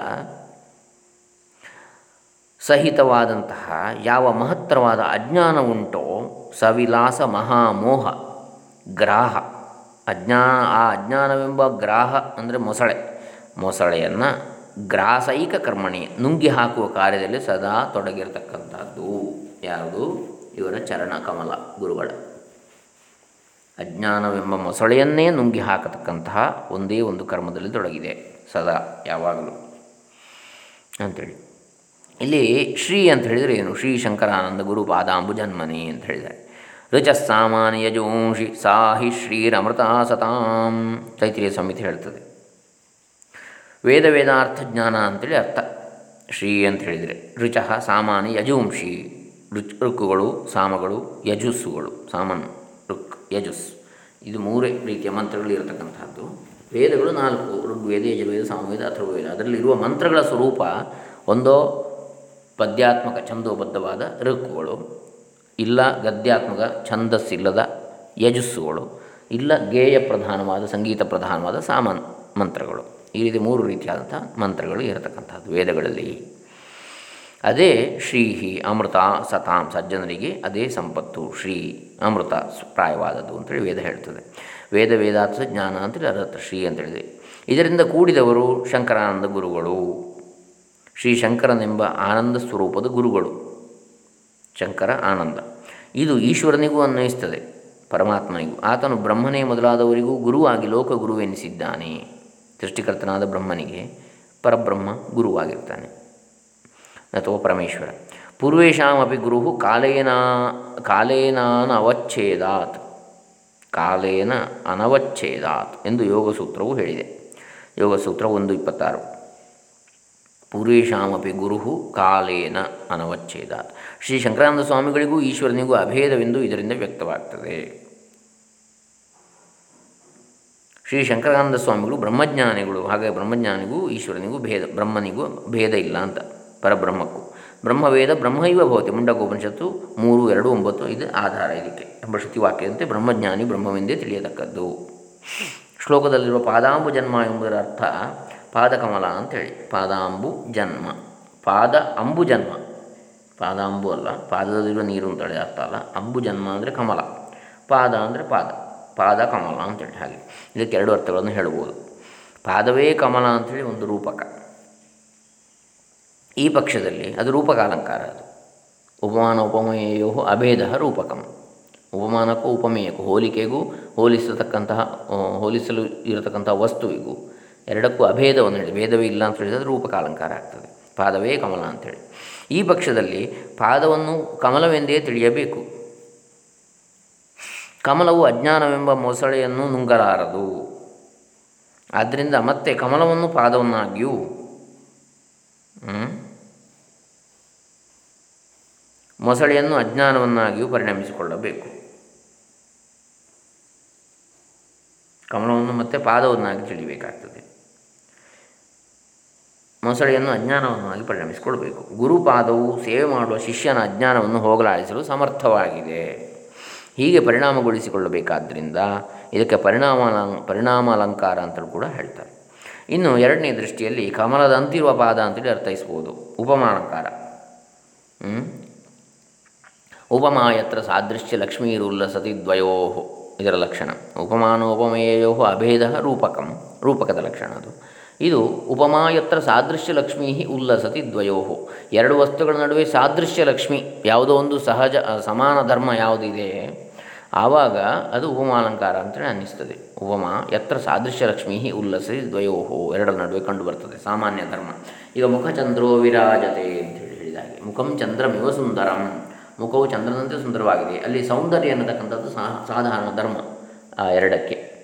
A: ಸಹಿತವಾದಂತಹ ಯಾವ ಮಹತ್ತರವಾದ ಅಜ್ಞಾನ ಉಂಟೋ, ಸವಿಲಾಸ ಮಹಾಮೋಹ ಗ್ರಾಹ. ಅಜ್ಞಾ, ಆ ಅಜ್ಞಾನವೆಂಬ ಗ್ರಾಹ ಅಂದರೆ ಮೊಸಳೆ. ಮೊಸಳೆಯನ್ನು ಗ್ರಾಸೈಕ ಕರ್ಮಣಿ ನುಂಗಿ ಹಾಕುವ ಕಾರ್ಯದಲ್ಲಿ ಸದಾ ತೊಡಗಿರತಕ್ಕಂಥದ್ದು. ಯಾವುದು ಇವರ ಚರಣ ಕಮಲ, ಗುರುಗಳ. ಅಜ್ಞಾನವೆಂಬ ಮೊಸಳೆಯನ್ನೇ ನುಂಗಿ ಹಾಕತಕ್ಕಂತಹ ಒಂದೇ ಒಂದು ಕರ್ಮದಲ್ಲಿ ತೊಡಗಿದೆ ಸದಾ, ಯಾವಾಗಲೂ. ಅಂಥೇಳಿ. ಇಲ್ಲಿ ಶ್ರೀ ಅಂತ ಹೇಳಿದರೆ ಏನು? ಶ್ರೀ ಶಂಕರಾನಂದ ಗುರು ಪಾದಾಂಬು ಜನ್ಮನಿ ಅಂತ ಹೇಳಿದ್ದಾರೆ. ಸಾಮಾನ್ಯ ಜೋಂಷಿ ಸಾಹಿ ಶ್ರೀರಮೃತ ಸತಾಂ. ತೈತ್ರಿಯ ಸಮಿತಿ ಹೇಳ್ತದೆ. ವೇದ ವೇದಾರ್ಥ ಜ್ಞಾನ ಅಂತೇಳಿ ಅರ್ಥ. ಶ್ರೀ ಅಂತ ಹೇಳಿದರೆ ರುಚ ಸಾಮಾನ್ಯ ಯಜುಂಷಿ ರುಚ್ ಋಕ್ಕುಗಳು ಸಾಮಗಳು, ಯಜುಸ್ಸುಗಳು, ಸಾಮನ್ ಋಕ್ ಯಜುಸ್. ಇದು ಮೂರೇ ರೀತಿಯ ಮಂತ್ರಗಳು ಇರತಕ್ಕಂಥದ್ದು ವೇದಗಳು ನಾಲ್ಕು, ಋಗ್ವೇದ, ಯಜುರ್ವೇದ, ಸಾಮವೇದ ಅಥರ್ವೇದ ಅದರಲ್ಲಿ ಇರುವ ಮಂತ್ರಗಳ ಸ್ವರೂಪ ಒಂದೋ ಪದ್ಯಾತ್ಮಕ ಛಂದೋಬದ್ಧವಾದ ಋಕ್ಕುಗಳು, ಇಲ್ಲ ಗದ್ಯಾತ್ಮಕ ಛಂದಸ್ಸಿಲ್ಲದ ಯಜಸ್ಸುಗಳು, ಇಲ್ಲ ಗೇಯ ಪ್ರಧಾನವಾದ, ಸಂಗೀತ ಪ್ರಧಾನವಾದ ಸಾಮಾನ್ ಮಂತ್ರಗಳು. ಈ ರೀತಿ ಮೂರು ರೀತಿಯಾದಂಥ ಮಂತ್ರಗಳು ಇರತಕ್ಕಂಥದ್ದು ವೇದಗಳಲ್ಲಿ. ಅದೇ ಶ್ರೀಹಿ ಅಮೃತ ಸತಾಂ ಸಜ್ಜನರಿಗೆ ಅದೇ ಸಂಪತ್ತು ಶ್ರೀ ಅಮೃತ ಪ್ರಾಯವಾದದ್ದು ಅಂತೇಳಿ ವೇದ ಹೇಳ್ತದೆ. ವೇದ ವೇದಾರ್ಥ ಜ್ಞಾನ ಅಂತೇಳಿ ಅರ್ಥ ಶ್ರೀ ಅಂತೇಳಿದೆ. ಇದರಿಂದ ಕೂಡಿದವರು ಶಂಕರಾನಂದ ಗುರುಗಳು. ಶ್ರೀ ಶಂಕರನೆಂಬ ಆನಂದ ಸ್ವರೂಪದ ಗುರುಗಳು. ಶಂಕರ ಆನಂದ. ಇದು ಈಶ್ವರನಿಗೂ ಅನ್ವಯಿಸ್ತದೆ, ಪರಮಾತ್ಮನಿಗೂ. ಆತನು ಬ್ರಹ್ಮನೇ ಮೊದಲಾದವರಿಗೂ ಗುರುವಾಗಿ ಲೋಕಗುರುವೆನಿಸಿದ್ದಾನೆ. ಸೃಷ್ಟಿಕರ್ತನಾದ ಬ್ರಹ್ಮನಿಗೆ ಪರಬ್ರಹ್ಮ ಗುರುವಾಗಿರ್ತಾನೆ. ಅಥವಾ ಪರಮೇಶ್ವರ. ಪೂರ್ವೇಶಾಮಿ ಗುರು ಕಾಲೇನ ಅವಚ್ಛೇದಾತ್ ಕಾಲೇನ ಅನವಚ್ಛೇದಾತ್ ಎಂದು ಯೋಗಸೂತ್ರವು ಹೇಳಿದೆ. ಯೋಗಸೂತ್ರ ಒಂದು ಇಪ್ಪತ್ತಾರು ಪೂರ್ವೇಶಾಮಪಿ ಗುರು ಕಾಲೇನ ಅನವಚ್ಛೇದಾತ್. ಶ್ರೀ ಶಂಕರಾನಂದ ಸ್ವಾಮಿಗಳಿಗೂ ಈಶ್ವರನಿಗೂ ಅಭೇದವೆಂದು ಇದರಿಂದ ವ್ಯಕ್ತವಾಗ್ತದೆ. ಶ್ರೀ ಶಂಕರಾನಂದ ಸ್ವಾಮಿಗಳು ಬ್ರಹ್ಮಜ್ಞಾನಿಗಳು. ಹಾಗೆ ಬ್ರಹ್ಮಜ್ಞಾನಿಗೂ, ಈಶ್ವರನಿಗೂ ಭೇದ, ಬ್ರಹ್ಮನಿಗೂ ಭೇದ ಇಲ್ಲ ಅಂತ. ಪರಬ್ರಹ್ಮಕ್ಕೂ. ಬ್ರಹ್ಮವೇದ ಬ್ರಹ್ಮೈವ ಭವತಿ. ಮುಂಡಕೋಪನಿಷತ್ತು ಮೂರು, ಎರಡು, ಒಂಬತ್ತು ಇದು ಆಧಾರ ಇದಕ್ಕೆ. ಎಂಬ ಶ್ರುತಿ ವಾಕ್ಯದಂತೆ ಬ್ರಹ್ಮಜ್ಞಾನಿ ಬ್ರಹ್ಮವೆಂದೇ ತಿಳಿಯತಕ್ಕದ್ದು. ಶ್ಲೋಕದಲ್ಲಿರುವ ಪಾದಾಂಬು ಜನ್ಮ ಎಂಬುದರ ಅರ್ಥ ಪಾದಕಮಲ ಅಂತೇಳಿ. ಪಾದಾಂಬು ಜನ್ಮ. ಪಾದ ಅಂಬು ಜನ್ಮ. ಪಾದಾಂಬು ಅಲ್ಲ, ಪಾದದಲ್ಲಿರುವ ನೀರು ಅಂತೇಳಿ ಅರ್ಥ ಅಲ್ಲ. ಅಂಬು ಜನ್ಮ ಅಂದರೆ ಕಮಲ. ಪಾದ ಅಂದರೆ ಪಾದ. ಪಾದ ಕಮಲ ಅಂತೇಳಿ ಹಾಗೆ. ಇದಕ್ಕೆ ಎರಡು ಅರ್ಥಗಳನ್ನು ಹೇಳ್ಬೋದು. ಪಾದವೇ ಕಮಲ ಅಂಥೇಳಿ ಒಂದು ರೂಪಕ. ಈ ಪಕ್ಷದಲ್ಲಿ ಅದು ರೂಪಕಾಲಂಕಾರ ಅದು. ಉಪಮಾನ ಉಪಮೇಯೋ ಅಭೇದ ರೂಪಕಂ. ಉಪಮಾನಕ್ಕೂ ಉಪಮೇಯಕ್ಕೂ ಹೋಲಿಕೆಗೂ ಹೋಲಿಸತಕ್ಕಂತಹ ಹೋಲಿಸಲು ಇರತಕ್ಕಂತಹ ವಸ್ತುವಿಗೂ ಎರಡಕ್ಕೂ ಅಭೇದವನ್ನು ಹೇಳಿ, ಭೇದವೇ ಇಲ್ಲ ಅಂತ ಹೇಳಿದರೆ ರೂಪಕಾಲಂಕಾರ ಆಗ್ತದೆ. ಪಾದವೇ ಕಮಲ ಅಂಥೇಳಿ. ಈ ಪಕ್ಷದಲ್ಲಿ ಪಾದವನ್ನು ಕಮಲವೆಂದೇ ತಿಳಿಯಬೇಕು. ಕಮಲವು ಅಜ್ಞಾನವೆಂಬ ಮೊಸಳೆಯನ್ನು ನುಂಗಲಾರದು. ಆದ್ದರಿಂದ ಮತ್ತೆ ಕಮಲವನ್ನು ಪಾದವನ್ನಾಗಿಯೂ ಮೊಸಳೆಯನ್ನು ಅಜ್ಞಾನವನ್ನಾಗಿಯೂ ಪರಿಣಮಿಸಿಕೊಳ್ಳಬೇಕು. ಕಮಲವನ್ನು ಮತ್ತೆ ಪಾದವನ್ನಾಗಿ ತಿಳಿಬೇಕಾಗ್ತದೆ. ಮೊಸಳೆಯನ್ನು ಅಜ್ಞಾನವನ್ನಾಗಿ ಪರಿಣಮಿಸಿಕೊಳ್ಬೇಕು. ಗುರುಪಾದವು ಸೇವೆ ಮಾಡುವ ಶಿಷ್ಯನ ಅಜ್ಞಾನವನ್ನು ಹೋಗಲಾಡಿಸಲು ಸಮರ್ಥವಾಗಿದೆ. ಹೀಗೆ ಪರಿಣಾಮಗೊಳಿಸಿಕೊಳ್ಳಬೇಕಾದ್ದರಿಂದ ಇದಕ್ಕೆ ಪರಿಣಾಮ ಪರಿಣಾಮ ಅಲಂಕಾರ ಅಂತಲೂ ಕೂಡ ಹೇಳ್ತಾರೆ. ಇನ್ನು ಎರಡನೇ ದೃಷ್ಟಿಯಲ್ಲಿ ಕಮಲದ ಅಂತಿರುವ ಪಾದ ಅಂತೇಳಿ ಅರ್ಥೈಸ್ಬೋದು. ಉಪಮಾನಕಾರ ಉಪಮಾಯತ್ರ ಸಾದೃಶ್ಯ ಲಕ್ಷ್ಮೀರುಲ್ಲಸತಿ ದ್ವಯೋ ಇದರ ಲಕ್ಷಣ. ಉಪಮಾನೋಪಮೇಯೋ ಅಭೇದ ರೂಪಕಂ. ರೂಪಕದ ಲಕ್ಷಣ ಅದು. ಇದು ಉಪಮಾಯತ್ರ ಸಾದೃಶ್ಯ ಲಕ್ಷ್ಮೀ ಉಲ್ಲಸತಿ ದ್ವಯೋ ಎರಡು ವಸ್ತುಗಳ ನಡುವೆ ಸಾದೃಶ್ಯ ಲಕ್ಷ್ಮಿ, ಯಾವುದೋ ಒಂದು ಸಹಜ ಸಮಾನ ಧರ್ಮ ಯಾವುದಿದೆ, ಆವಾಗ ಅದು ಉಪಮಾಲಂಕಾರ ಅಂತೇಳಿ ಅನ್ನಿಸ್ತದೆ. ಉಪಮಾ ಯತ್ರ ಸಾದೃಶ್ಯ ಲಕ್ಷ್ಮೀ ಉಲ್ಲಸಿ ದ್ವಯೋ ಎರಡರ ನಡುವೆ ಕಂಡುಬರ್ತದೆ ಸಾಮಾನ್ಯ ಧರ್ಮ. ಈಗ ಮುಖಚಂದ್ರೋ ವಿರಾಜತೆ ಅಂತೇಳಿ ಹೇಳಿದಾಗೆ. ಮುಖಂ ಚಂದ್ರಮಿವ ಸುಂದರಂ. ಮುಖವು ಚಂದ್ರನಂತೆ ಸುಂದರವಾಗಿದೆ. ಅಲ್ಲಿ ಸೌಂದರ್ಯ ಅನ್ನತಕ್ಕಂಥದ್ದು ಸಾಧಾರಣ ಧರ್ಮ, ಆ ಎರಡಕ್ಕೆ.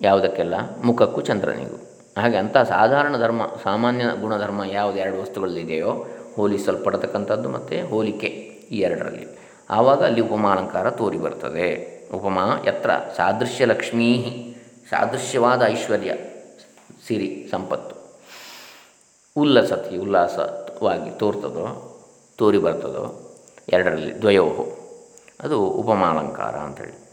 A: ಯಾವುದಕ್ಕೆಲ್ಲ? ಮುಖಕ್ಕೂ ಚಂದ್ರನಿಗೂ. ಹಾಗೆ ಅಂಥ ಸಾಧಾರಣ ಧರ್ಮ, ಸಾಮಾನ್ಯ ಗುಣಧರ್ಮ ಯಾವುದು ಎರಡು ವಸ್ತುಗಳಲ್ಲಿದೆಯೋ ಹೋಲಿಸಲ್ಪಡತಕ್ಕಂಥದ್ದು ಮತ್ತು ಹೋಲಿಕೆ ಈ ಎರಡರಲ್ಲಿ. ಆವಾಗ ಅಲ್ಲಿ ಉಪಮಾಲಂಕಾರ ತೋರಿ ಬರ್ತದೆ. ಉಪಮಾ ಯತ್ರ ಸಾದೃಶ್ಯ ಲಕ್ಷ್ಮೀ ಸಾದೃಶ್ಯವಾದ ಐಶ್ವರ್ಯ, ಸಿರಿ, ಸಂಪತ್ತು. ಉಲ್ಲಸತಿ, ಉಲ್ಲಾಸವಾಗಿ ತೋರ್ತದೋ, ತೋರಿ ಬರ್ತದೋ ಎರಡರಲ್ಲಿ ದ್ವಯೋಹು. ಅದು ಉಪಮಾಲಂಕಾರ ಅಂಥೇಳಿ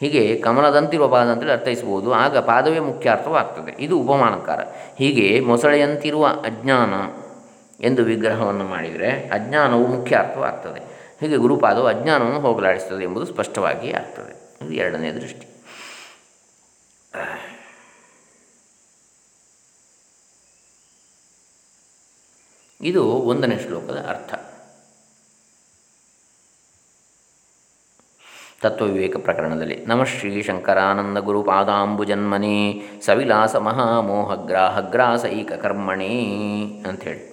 A: ಹೀಗೆ ಕಮಲದಂತಿರುವ ಪಾದ ಅಂತೇಳಿ ಅರ್ಥೈಸ್ಬೋದು ಆಗ ಪಾದವೇ ಮುಖ್ಯ ಅರ್ಥವಾಗ್ತದೆ ಇದು ಉಪಮಾಲಂಕಾರ. ಹೀಗೆ ಮೊಸಳೆಯಂತಿರುವ ಅಜ್ಞಾನ ಎಂದು ವಿಗ್ರಹವನ್ನು ಮಾಡಿದರೆ ಅಜ್ಞಾನವು ಮುಖ್ಯ ಅರ್ಥವಾಗ್ತದೆ ಹೀಗೆ ಗುರುಪಾದವು ಅಜ್ಞಾನವನ್ನು ಹೋಗಲಾಡಿಸ್ತದೆ ಎಂಬುದು ಸ್ಪಷ್ಟವಾಗಿ ಆಗ್ತದೆ. ಇದು ಎರಡನೇ ದೃಷ್ಟಿ. ಇದು ಒಂದನೇ ಶ್ಲೋಕದ ಅರ್ಥ. ತತ್ವವಿವೇಕ ಪ್ರಕರಣದಲ್ಲಿ. ನಮಃ ಶ್ರೀ ಶಂಕರಾನಂದ ಗುರು ಪಾದಾಂಬುಜನ್ಮನಿ, ಸವಿಲಾಸ ಮಹಾಮೋಹಗ್ರಾಹಗ್ರಾಸೈಕ ಕರ್ಮಣಿ ಅಂಥೇಳಿ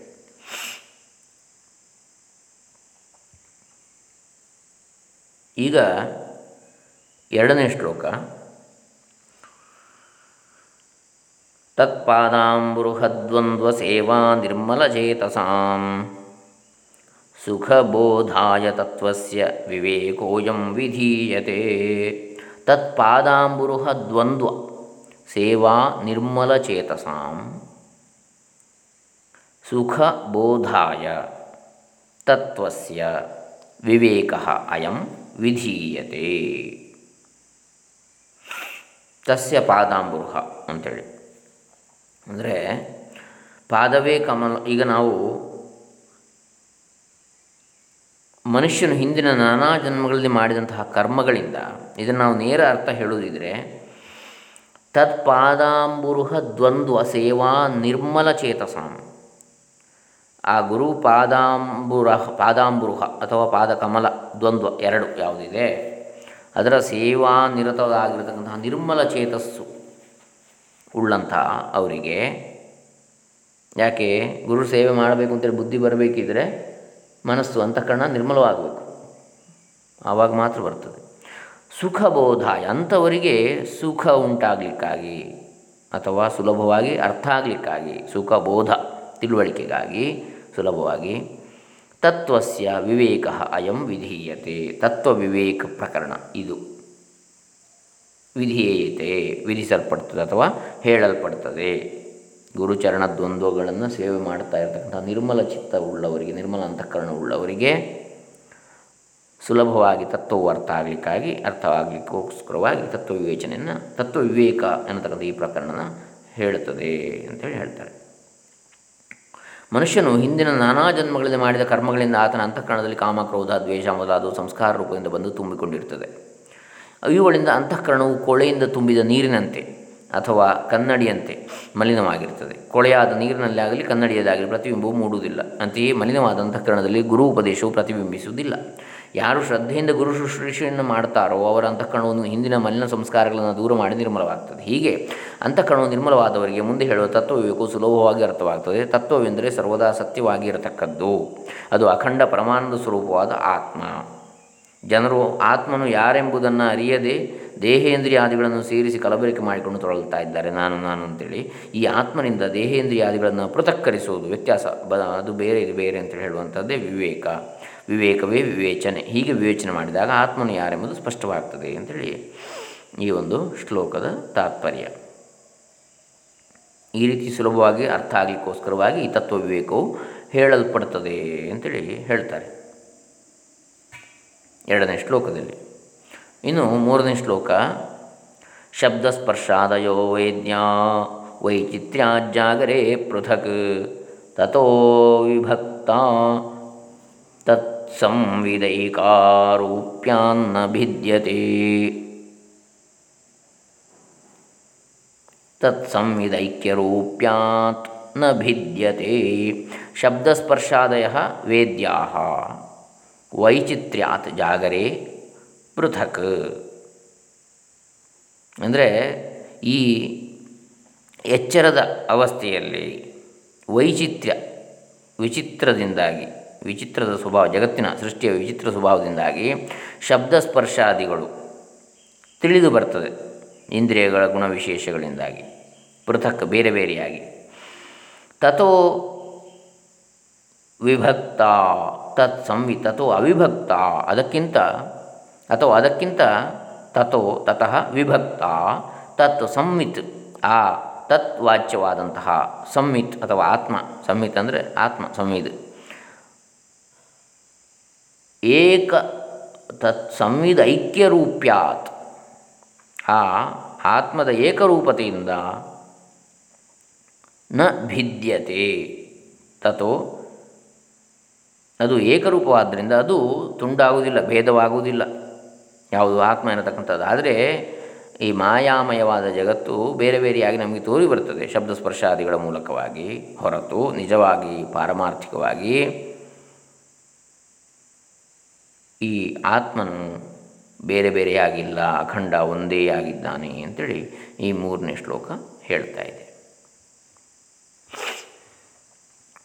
A: ಈಗ ಎರಡನೇ ಶ್ಲೋಕ. ತತ್ಪಾದಾಂಬುರುಹದ್ವಂದ್ವ ಸೇವಾ ನಿರ್ಮಲಚೇತಸಾಂ ಸುಖಬೋಧಾಯ ತತ್ವಸ್ಯ ವಿವೇಕೋಯಂ ವಿಧೀಯತೆ ತತ್ಪಾದಾಂಬುರುಹ ದ್ವಂದ್ವ ಸೇವಾ ನಿರ್ಮಲಚೇತಸಾಂ ಸುಖಬೋಧಾಯ ತತ್ವಸ್ಯ ವಿವೇಕ ಅಯಂ ವಿಧೀಯತೆ ತಸ್ಯ ಪಾದಾಂಬುರುಹ ಅಂಥೇಳಿ ಅಂದರೆ ಪಾದವೇ ಕಮಲ, ಈಗ ನಾವು ಮನುಷ್ಯನು ಹಿಂದಿನ ನಾನಾ ಜನ್ಮಗಳಲ್ಲಿ ಮಾಡಿದಂತಹ ಕರ್ಮಗಳಿಂದ, ಇದನ್ನು ನಾವು ನೇರ ಅರ್ಥ ಹೇಳುವುದಿದ್ರೆ, ತತ್ಪಾದಾಂಬುರುಹ ದ್ವಂದ್ವ ಸೇವಾ ನಿರ್ಮಲ ಚೇತಸಾಂ. ಆ ಗುರು ಪಾದಾಂಬುರ, ಪಾದಾಂಬುರುಹ ಅಥವಾ ಪಾದಕಮಲ, ದ್ವಂದ್ವ ಎರಡು ಯಾವುದಿದೆ? ಅದರ ಸೇವಾ ನಿರತವಾಗಿರತಕ್ಕಂತಹ ನಿರ್ಮಲ ಚೇತಸ್ಸು ಉಳ್ಳಂತಹ ಅವರಿಗೆ, ಯಾಕೆ ಗುರು ಸೇವೆ ಮಾಡಬೇಕು ಅಂತೇಳಿ ಬುದ್ಧಿ ಬರಬೇಕಿದ್ರೆ ಮನಸ್ಸು ಅಂತಃಕರಣ ನಿರ್ಮಲವಾಗಬೇಕು. ಆವಾಗ ಮಾತ್ರ ಬರ್ತದೆ. ಸುಖ ಬೋಧ ಅಂಥವರಿಗೆ ಸುಖ ಉಂಟಾಗಲಿಕ್ಕಾಗಿ ಅಥವಾ ಸುಲಭವಾಗಿ ಅರ್ಥ ಆಗಲಿಕ್ಕಾಗಿ ಸುಖ ಬೋಧ ತಿಳುವಳಿಕೆಗಾಗಿ ಸುಲಭವಾಗಿ ತತ್ವಸ್ಯ ವಿವೇಕ ಅಯಂ ವಿಧೀಯತೆ ತತ್ವ ವಿವೇಕ ಪ್ರಕರಣ ಇದು. ವಿಧೀಯತೆ ವಿಧಿಸಲ್ಪಡ್ತದೆ ಅಥವಾ ಹೇಳಲ್ಪಡ್ತದೆ. ಗುರುಚರಣ ದ್ವಂದ್ವಗಳನ್ನು ಸೇವೆ ಮಾಡ್ತಾ ಇರತಕ್ಕಂಥ ನಿರ್ಮಲ ಚಿತ್ತ ಉಳ್ಳವರಿಗೆ ನಿರ್ಮಲ ಅಂತಃಕರಣ ಉಳ್ಳವರಿಗೆ ಸುಲಭವಾಗಿ ತತ್ವವು ಅರ್ಥ ಆಗಲಿಕ್ಕಾಗಿ, ಅರ್ಥವಾಗಲಿಕ್ಕೋಸ್ಕರವಾಗಿ ತತ್ವ ವಿವೇಚನೆಯನ್ನು ತತ್ವ ವಿವೇಕ ಎನ್ನತಕ್ಕಂಥ ಈ ಪ್ರಕರಣನ ಹೇಳುತ್ತದೆ ಅಂತೇಳಿ ಹೇಳ್ತಾರೆ. ಮನುಷ್ಯನು ಹಿಂದಿನ ನಾನಾ ಜನ್ಮಗಳಲ್ಲಿ ಮಾಡಿದ ಕರ್ಮಗಳಿಂದ ಆತನ ಅಂತಃಕರಣದಲ್ಲಿ ಕಾಮ, ಕ್ರೋಧ, ದ್ವೇಷ, ಮೊದಲಾದವು ಸಂಸ್ಕಾರ ರೂಪದಿಂದ ಬಂದು ತುಂಬಿಕೊಂಡಿರ್ತದೆ. ಇವುಗಳಿಂದ ಅಂತಃಕರಣವು ಕೊಳೆಯಿಂದ ತುಂಬಿದ ನೀರಿನಂತೆ. ಅಥವಾ ಕನ್ನಡಿಯಂತೆ ಮಲಿನವಾಗಿರ್ತದೆ ಕೊಳೆಯಾದ ನೀರಿನಲ್ಲಿ ಆಗಲಿ ಕನ್ನಡಿಯದಾಗಲಿ ಪ್ರತಿಬಿಂಬವು ಮೂಡುವುದಿಲ್ಲ. ಅಂತೆಯೇ ಮಲಿನವಾದ ಅಂತಃಕರಣದಲ್ಲಿ ಗುರು ಉಪದೇಶವು ಪ್ರತಿಬಿಂಬಿಸುವುದಿಲ್ಲ. ಯಾರು ಶ್ರದ್ಧೆಯಿಂದ ಗುರು ಶುಶ್ರೂಷೆಯನ್ನು ಮಾಡ್ತಾರೋ ಅವರ ಅಂತಃಕರಣವನ್ನು ಹಿಂದಿನ ಮಲಿನ ಸಂಸ್ಕಾರಗಳನ್ನು ದೂರ ಮಾಡಿ ನಿರ್ಮಲವಾಗ್ತದೆ. ಹೀಗೆ ಅಂತಃಕರಣವು ನಿರ್ಮಲವಾದವರಿಗೆ ಮುಂದೆ ಹೇಳುವ ತತ್ವವಿವೇಕವು ಸುಲಭವಾಗಿ ಅರ್ಥವಾಗ್ತದೆ. ತತ್ವವೆಂದರೆ ಸರ್ವದಾ ಸತ್ಯವಾಗಿ ಇರತಕ್ಕದ್ದು. ಅದು ಅಖಂಡ ಪರಮಾನಂದ ಸ್ವರೂಪವಾದ ಆತ್ಮ. ಜನರು ಆತ್ಮನು ಯಾರೆಂಬುದನ್ನು ಅರಿಯದೆ ದೇಹೇಂದ್ರಿಯಾದಿಗಳನ್ನು ಸೇರಿಸಿ ಕಲಬೆರಕೆ ಮಾಡಿಕೊಂಡು ತೊಳಲ್ತಾ ಇದ್ದಾರೆ. ನಾನು ನಾನು ಅಂತೇಳಿ ಈ ಆತ್ಮನಿಂದ ದೇಹೇಂದ್ರಿಯಾದಿಗಳನ್ನು ಪೃಥಕ್ಕರಿಸುವುದು ವ್ಯತ್ಯಾಸ. ಬ, ಅದು ಬೇರೆ, ಇದು ಬೇರೆ ಅಂತೇಳಿ ಹೇಳುವಂಥದ್ದೇ ವಿವೇಕ. ವಿವೇಕವೇ ವಿವೇಚನೆ. ಹೀಗೆ ವಿವೇಚನೆ ಮಾಡಿದಾಗ ಆತ್ಮನು ಯಾರೆಂಬುದು ಸ್ಪಷ್ಟವಾಗ್ತದೆ ಅಂತೇಳಿ ಈ ಒಂದು ಶ್ಲೋಕದ ತಾತ್ಪರ್ಯ. ಈ ರೀತಿ ಸುಲಭವಾಗಿ ಅರ್ಥ ಆಗಲಿಕ್ಕೋಸ್ಕರವಾಗಿ ಈ ತತ್ವ ವಿವೇಕವು ಹೇಳಲ್ಪಡ್ತದೆ ಅಂತೇಳಿ ಹೇಳ್ತಾರೆ. ಎರಡನೇ ಶ್ಲೋಕದಲ್ಲಿ. ಇನ್ನು ಮೂರನೇ ಶ್ಲೋಕ, ಶಬ್ದಸ್ಪರ್ಶಾದಯೋ ವೇದ್ಯ ವೈಚಿತ್ರ್ಯಾಜಾಗರೇ ಪೃಥಕ್ ತಥೋ ವಿಭಕ್ತ ತತ್ಸಂವಿದೈಕಾರೂಪ್ಯಾನ್ನ ಭಿದ್ಯತೆ. ತತ್ಸಂವಿದೈಕ್ಯರೂಪ್ಯಾತ್ನ ಭಿದ್ಯತೆ. ಶಬ್ದಸ್ಪರ್ಶಾದಯ ವೇದ್ಯಾ ವೈಚಿತ್ರ್ಯಾತ್ ಜಾಗರೆ ಪೃಥಕ್. ಅಂದರೆ ಈ ಎಚ್ಚರದ ಅವಸ್ಥೆಯಲ್ಲಿ ವೈಚಿತ್ರ್ಯ ವಿಚಿತ್ರದಿಂದಾಗಿ, ವಿಚಿತ್ರದ ಸ್ವಭಾವ, ಜಗತ್ತಿನ ಸೃಷ್ಟಿಯ ವಿಚಿತ್ರ ಸ್ವಭಾವದಿಂದಾಗಿ ಶಬ್ದ ಸ್ಪರ್ಶಾದಿಗಳು ತಿಳಿದು ಬರ್ತದೆ. ಇಂದ್ರಿಯಗಳ ಗುಣವಿಶೇಷಗಳಿಂದಾಗಿ, ಪೃಥಕ್ ಬೇರೆ ಬೇರೆಯಾಗಿ. ತಥೋ ವಿಭಕ್ತ, ತತ್ ಸಂವಿ ತೋ ಅವಿಭಕ್ತ, ಅದಕ್ಕಿಂತ, ಅಥವಾ ಅದಕ್ಕಿಂತ ತಥೋ ತತಃ ವಿಭಕ್ತ, ತತ್ ಸಂವಿತ್ ಆ ತತ್ ವಾಚ್ಯವಾದಂತಹ ಸಂಮಿತ್ ಅಥವಾ ಆತ್ಮ ಸಂಹಿತ್ ಅಂದರೆ ಆತ್ಮ, ಸಂವಿದ್. ಏಕ ತತ್ ಸಂವಿದ್ ಐಕ್ಯರೂಪ್ಯಾತ್. ಆ ಆತ್ಮದ ಏಕರೂಪತೆಯಿಂದ ನ ಭಿದ್ಯತೆ ತಥೋ ಅದು ಏಕರೂಪವಾದ್ದರಿಂದ ಅದು ತುಂಡಾಗುವುದಿಲ್ಲ, ಭೇದವಾಗುವುದಿಲ್ಲ. ಯಾವುದು ಆತ್ಮ ಎನ್ನತಕ್ಕಂಥದ್ದು. ಆದರೆ ಈ ಮಾಯಾಮಯವಾದ ಜಗತ್ತು ಬೇರೆ ಬೇರೆಯಾಗಿ ನಮಗೆ ತೋರಿ ಬರ್ತದೆ. ಶಬ್ದ ಸ್ಪರ್ಶಾದಿಗಳ ಮೂಲಕವಾಗಿ ಹೊರತು, ನಿಜವಾಗಿ, ಪಾರಮಾರ್ಥಿಕವಾಗಿ ಈ ಆತ್ಮನು ಬೇರೆ ಬೇರೆಯಾಗಿಲ್ಲ, ಅಖಂಡ ಒಂದೇ ಆಗಿದ್ದಾನೆ ಅಂತೇಳಿ ಈ ಮೂರನೇ ಶ್ಲೋಕ ಹೇಳ್ತಾ ಇದೆ.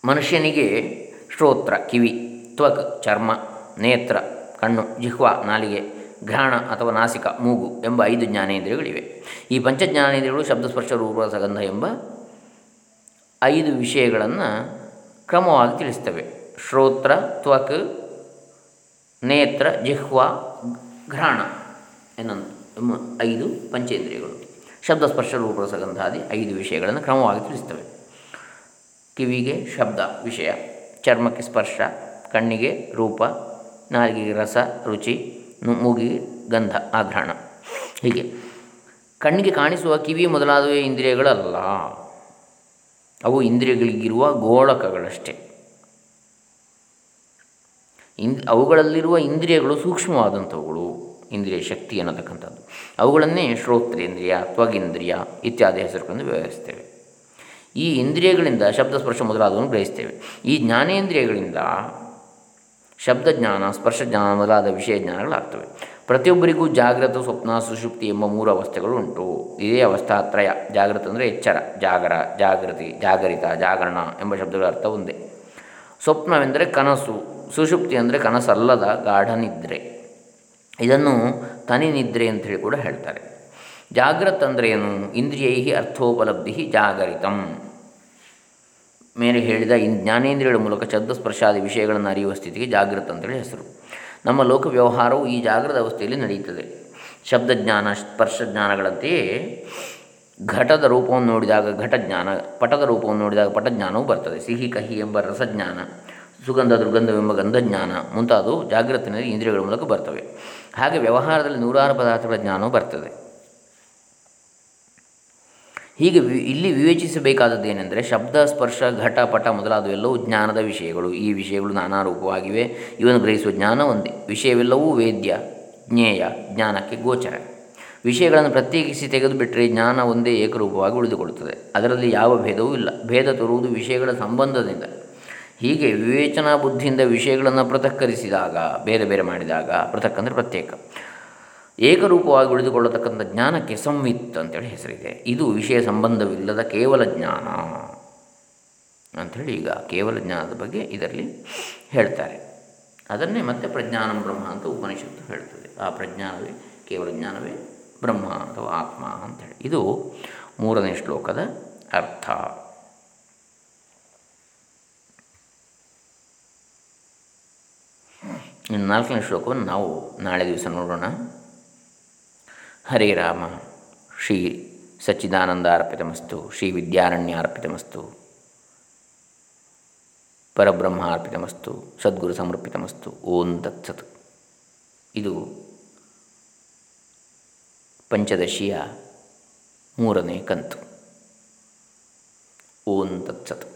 A: ಮನುಷ್ಯನಿಗೆ ಶ್ರೋತ್ರ, ಕಿವಿ, ತ್ವಕ್, ಚರ್ಮ, ನೇತ್ರ, ಕಣ್ಣು, ಜಿಹ್ವ, ನಾಲಿಗೆ, ಘ್ರಾಣ ಅಥವಾ ನಾಸಿಕ, ಮೂಗು ಎಂಬ ಐದು ಜ್ಞಾನೇಂದ್ರಿಯಗಳಿವೆ. ಈ ಪಂಚಜ್ಞಾನೇಂದ್ರಿಯಗಳು ಶಬ್ದಸ್ಪರ್ಶ, ರೂಪ, ಸಗಂಧ ಎಂಬ ಐದು ವಿಷಯಗಳನ್ನು ಕ್ರಮವಾಗಿ ತಿಳಿಸ್ತವೆ. ಶ್ರೋತ್ರ, ತ್ವಕ್, ನೇತ್ರ, ಜಿಹ್ವ, ಘ್ರಾಣ ಎನ್ನೊಂದು ಐದು ಪಂಚೇಂದ್ರಿಯಗಳು. ಶಬ್ದಸ್ಪರ್ಶ, ರೂಪ ಸಗಂಧಾದಿ ಐದು ವಿಷಯಗಳನ್ನು ಕ್ರಮವಾಗಿ ತಿಳಿಸ್ತವೆ. ಕಿವಿಗೆ ಶಬ್ದ ವಿಷಯ. ಚರ್ಮಕ್ಕೆ ಸ್ಪರ್ಶ, ಕಣ್ಣಿಗೆ ರೂಪ, ನಾಲಿಗೆಗೆ ರಸ, ರುಚಿ ಮೂಗಿಗೆ ಗಂಧ, ಆಘ್ರಾಣ. ಹೀಗೆ. ಕಣ್ಣಿಗೆ ಕಾಣಿಸುವ ಕಿವಿ ಮೊದಲಾದ ಇಂದ್ರಿಯಗಳಲ್ಲ. ಅವು ಇಂದ್ರಿಯಗಳಿಗಿರುವ ಗೋಳಕಗಳಷ್ಟೇ. ಇಂದ್, ಅವುಗಳಲ್ಲಿರುವ ಇಂದ್ರಿಯಗಳು ಸೂಕ್ಷ್ಮವಾದಂಥವುಗಳು. ಇಂದ್ರಿಯ ಶಕ್ತಿ ಅನ್ನತಕ್ಕಂಥದ್ದು. ಅವುಗಳನ್ನೇ ಶ್ರೋತ್ರೇಂದ್ರಿಯ, ತ್ವಗಿಂದ್ರಿಯ ಇತ್ಯಾದಿ ಹೆಸರುಗಳನ್ನು ವ್ಯವಹರಿಸ್ತೇವೆ. ಈ ಇಂದ್ರಿಯಗಳಿಂದ ಶಬ್ದ ಸ್ಪರ್ಶ ಮೊದಲಾದವನ್ನು ಗ್ರಹಿಸ್ತೇವೆ. ಈ ಜ್ಞಾನೇಂದ್ರಿಯಗಳಿಂದ ಶಬ್ದಜ್ಞಾನ ಸ್ಪರ್ಶಜ್ಞಾನ ಮೊದಲಾದ ವಿಷಯ ಜ್ಞಾನಗಳಾಗ್ತವೆ. ಪ್ರತಿಯೊಬ್ಬರಿಗೂ ಜಾಗೃತ ಸ್ವಪ್ನ, ಸುಷುಪ್ತಿ ಎಂಬ ಮೂರು ಅವಸ್ಥೆಗಳು ಉಂಟು. ಇದೇ ಅವಸ್ಥಾತ್ರಯ ಜಾಗೃತ ಅಂದರೆ ಎಚ್ಚರ, ಜಾಗರ, ಜಾಗೃತಿ, ಜಾಗರಿತ, ಜಾಗರಣ ಎಂಬ ಶಬ್ದಗಳ ಅರ್ಥ ಒಂದೇ. ಸ್ವಪ್ನವೆಂದರೆ ಕನಸು, ಸುಷುಪ್ತಿ ಅಂದರೆ ಕನಸಲ್ಲದ ಗಾಢ ನಿದ್ರೆ. ಇದನ್ನು ತನಿ ನಿದ್ರೆ ಅಂತ ಹೇಳಿ ಕೂಡ ಹೇಳ್ತಾರೆ. ಜಾಗ್ರತ್ ಅಂದರೆ ಏನು ಇಂದ್ರಿಯೈ ಅರ್ಥೋಪಲಬ್ಧಿ ಜಾಗರಿತಂ. ಮೇಲೆ ಹೇಳಿದ ಜ್ಞಾನೇಂದ್ರಿಯಗಳ ಮೂಲಕ ಶಬ್ದ ಸ್ಪರ್ಶಾದಿ ವಿಷಯಗಳನ್ನು ಅರಿಯುವ ಸ್ಥಿತಿಗೆ ಜಾಗೃತ ಅಂತೇಳಿ ಹೆಸರು. ನಮ್ಮ ಲೋಕ ವ್ಯವಹಾರವು ಈ ಜಾಗೃತ ಅವಸ್ಥೆಯಲ್ಲಿ ನಡೆಯುತ್ತದೆ. ಶಬ್ದಜ್ಞಾನ, ಸ್ಪರ್ಶಜ್ಞಾನಗಳಂತೆಯೇ ಘಟದ ರೂಪವನ್ನು ನೋಡಿದಾಗ ಘಟಜ್ಞಾನ, ಪಟದ ರೂಪವನ್ನು ನೋಡಿದಾಗ ಪಟಜ್ಞಾನವು ಬರ್ತದೆ. ಸಿಹಿ, ಕಹಿ ಎಂಬ ರಸಜ್ಞಾನ, ಸುಗಂಧ ದುರ್ಗಂಧವೆಂಬ ಗಂಧಜ್ಞಾನ ಮುಂತಾದವು ಜಾಗೃತಿನಲ್ಲಿ ಇಂದ್ರಿಯಗಳ ಮೂಲಕ ಬರ್ತವೆ. ಹಾಗೆ ವ್ಯವಹಾರದಲ್ಲಿ ನೂರಾರು ಪದಾರ್ಥಗಳ ಜ್ಞಾನವು ಬರ್ತದೆ. ಹೀಗೆ ಇಲ್ಲಿ ವಿವೇಚಿಸಬೇಕಾದದ್ದು ಏನೆಂದರೆ ಶಬ್ದ, ಸ್ಪರ್ಶ, ಘಟ, ಪಟ ಮೊದಲಾದವೆಲ್ಲವೂ ಜ್ಞಾನದ ವಿಷಯಗಳು. ಈ ವಿಷಯಗಳು ನಾನಾ ರೂಪವಾಗಿವೆ. ಇವನ್ನು ಗ್ರಹಿಸುವ ಜ್ಞಾನ ಒಂದೇ. ವಿಷಯವೆಲ್ಲವೂ ವೇದ್ಯ, ಜ್ಞೇಯ, ಜ್ಞಾನಕ್ಕೆ ಗೋಚರ. ವಿಷಯಗಳನ್ನು ಪ್ರತ್ಯೇಕಿಸಿ ತೆಗೆದುಬಿಟ್ಟರೆ ಜ್ಞಾನ ಒಂದೇ ಏಕರೂಪವಾಗಿ ಉಳಿದುಕೊಳ್ಳುತ್ತದೆ. ಅದರಲ್ಲಿ ಯಾವ ಭೇದವೂ ಇಲ್ಲ. ಭೇದ ತರುವುದು ವಿಷಯಗಳ ಸಂಬಂಧದಿಂದ. ಹೀಗೆ ವಿವೇಚನಾ ಬುದ್ಧಿಯಿಂದ ವಿಷಯಗಳನ್ನು ಪೃಥಕ್ಕರಿಸಿದಾಗ, ಬೇರೆ ಬೇರೆ ಮಾಡಿದಾಗ, ಪೃಥಕ್ ಅಂದರೆ ಪ್ರತ್ಯೇಕ. ಏಕರೂಪವಾಗಿ ಉಳಿದುಕೊಳ್ಳತಕ್ಕಂಥ ಜ್ಞಾನಕ್ಕೆ ಸಂವಿತ್ ಅಂತೇಳಿ ಹೆಸರಿದೆ. ಇದು ವಿಷಯ ಸಂಬಂಧವಿಲ್ಲದ ಕೇವಲ ಜ್ಞಾನ ಅಂಥೇಳಿ ಈಗ ಕೇವಲ ಜ್ಞಾನದ ಬಗ್ಗೆ ಇದರಲ್ಲಿ ಹೇಳ್ತಾರೆ. ಅದನ್ನೇ ಮತ್ತೆ ಪ್ರಜ್ಞಾನಂ ಬ್ರಹ್ಮ ಅಂತ ಉಪನಿಷತ್ತು ಹೇಳ್ತದೆ. ಆ ಪ್ರಜ್ಞಾನವೇ ಕೇವಲ ಜ್ಞಾನವೇ ಬ್ರಹ್ಮ ಅಥವಾ ಆತ್ಮ ಅಂಥೇಳಿ ಇದು ಮೂರನೇ ಶ್ಲೋಕದ ಅರ್ಥ. ಇನ್ನು ನಾಲ್ಕನೇ ಶ್ಲೋಕವನ್ನು ನಾವು ನಾಳೆ ದಿವಸ ನೋಡೋಣ. ಹರೇ ರಾಮ. ಶ್ರೀ ಸಚ್ಚಿದಾನಂದಾರ್ಪಿತಮಸ್ತು, ಶ್ರೀ ವಿದ್ಯಾರಣ್ಯಾರ್ಪಿತಮಸ್ತು ಪರಬ್ರಹ್ಮ ಅರ್ಪಿತಮಸ್ತು ಸದ್ಗುರು ಸಮರ್ಪಿತಮಸ್ತು, ಓಂ ತತ್ಸತ್. ಇದು ಪಂಚದಶಿಯ ಮೂರನೇ ಕಂತು. ಓಂ ತತ್ಸತ್.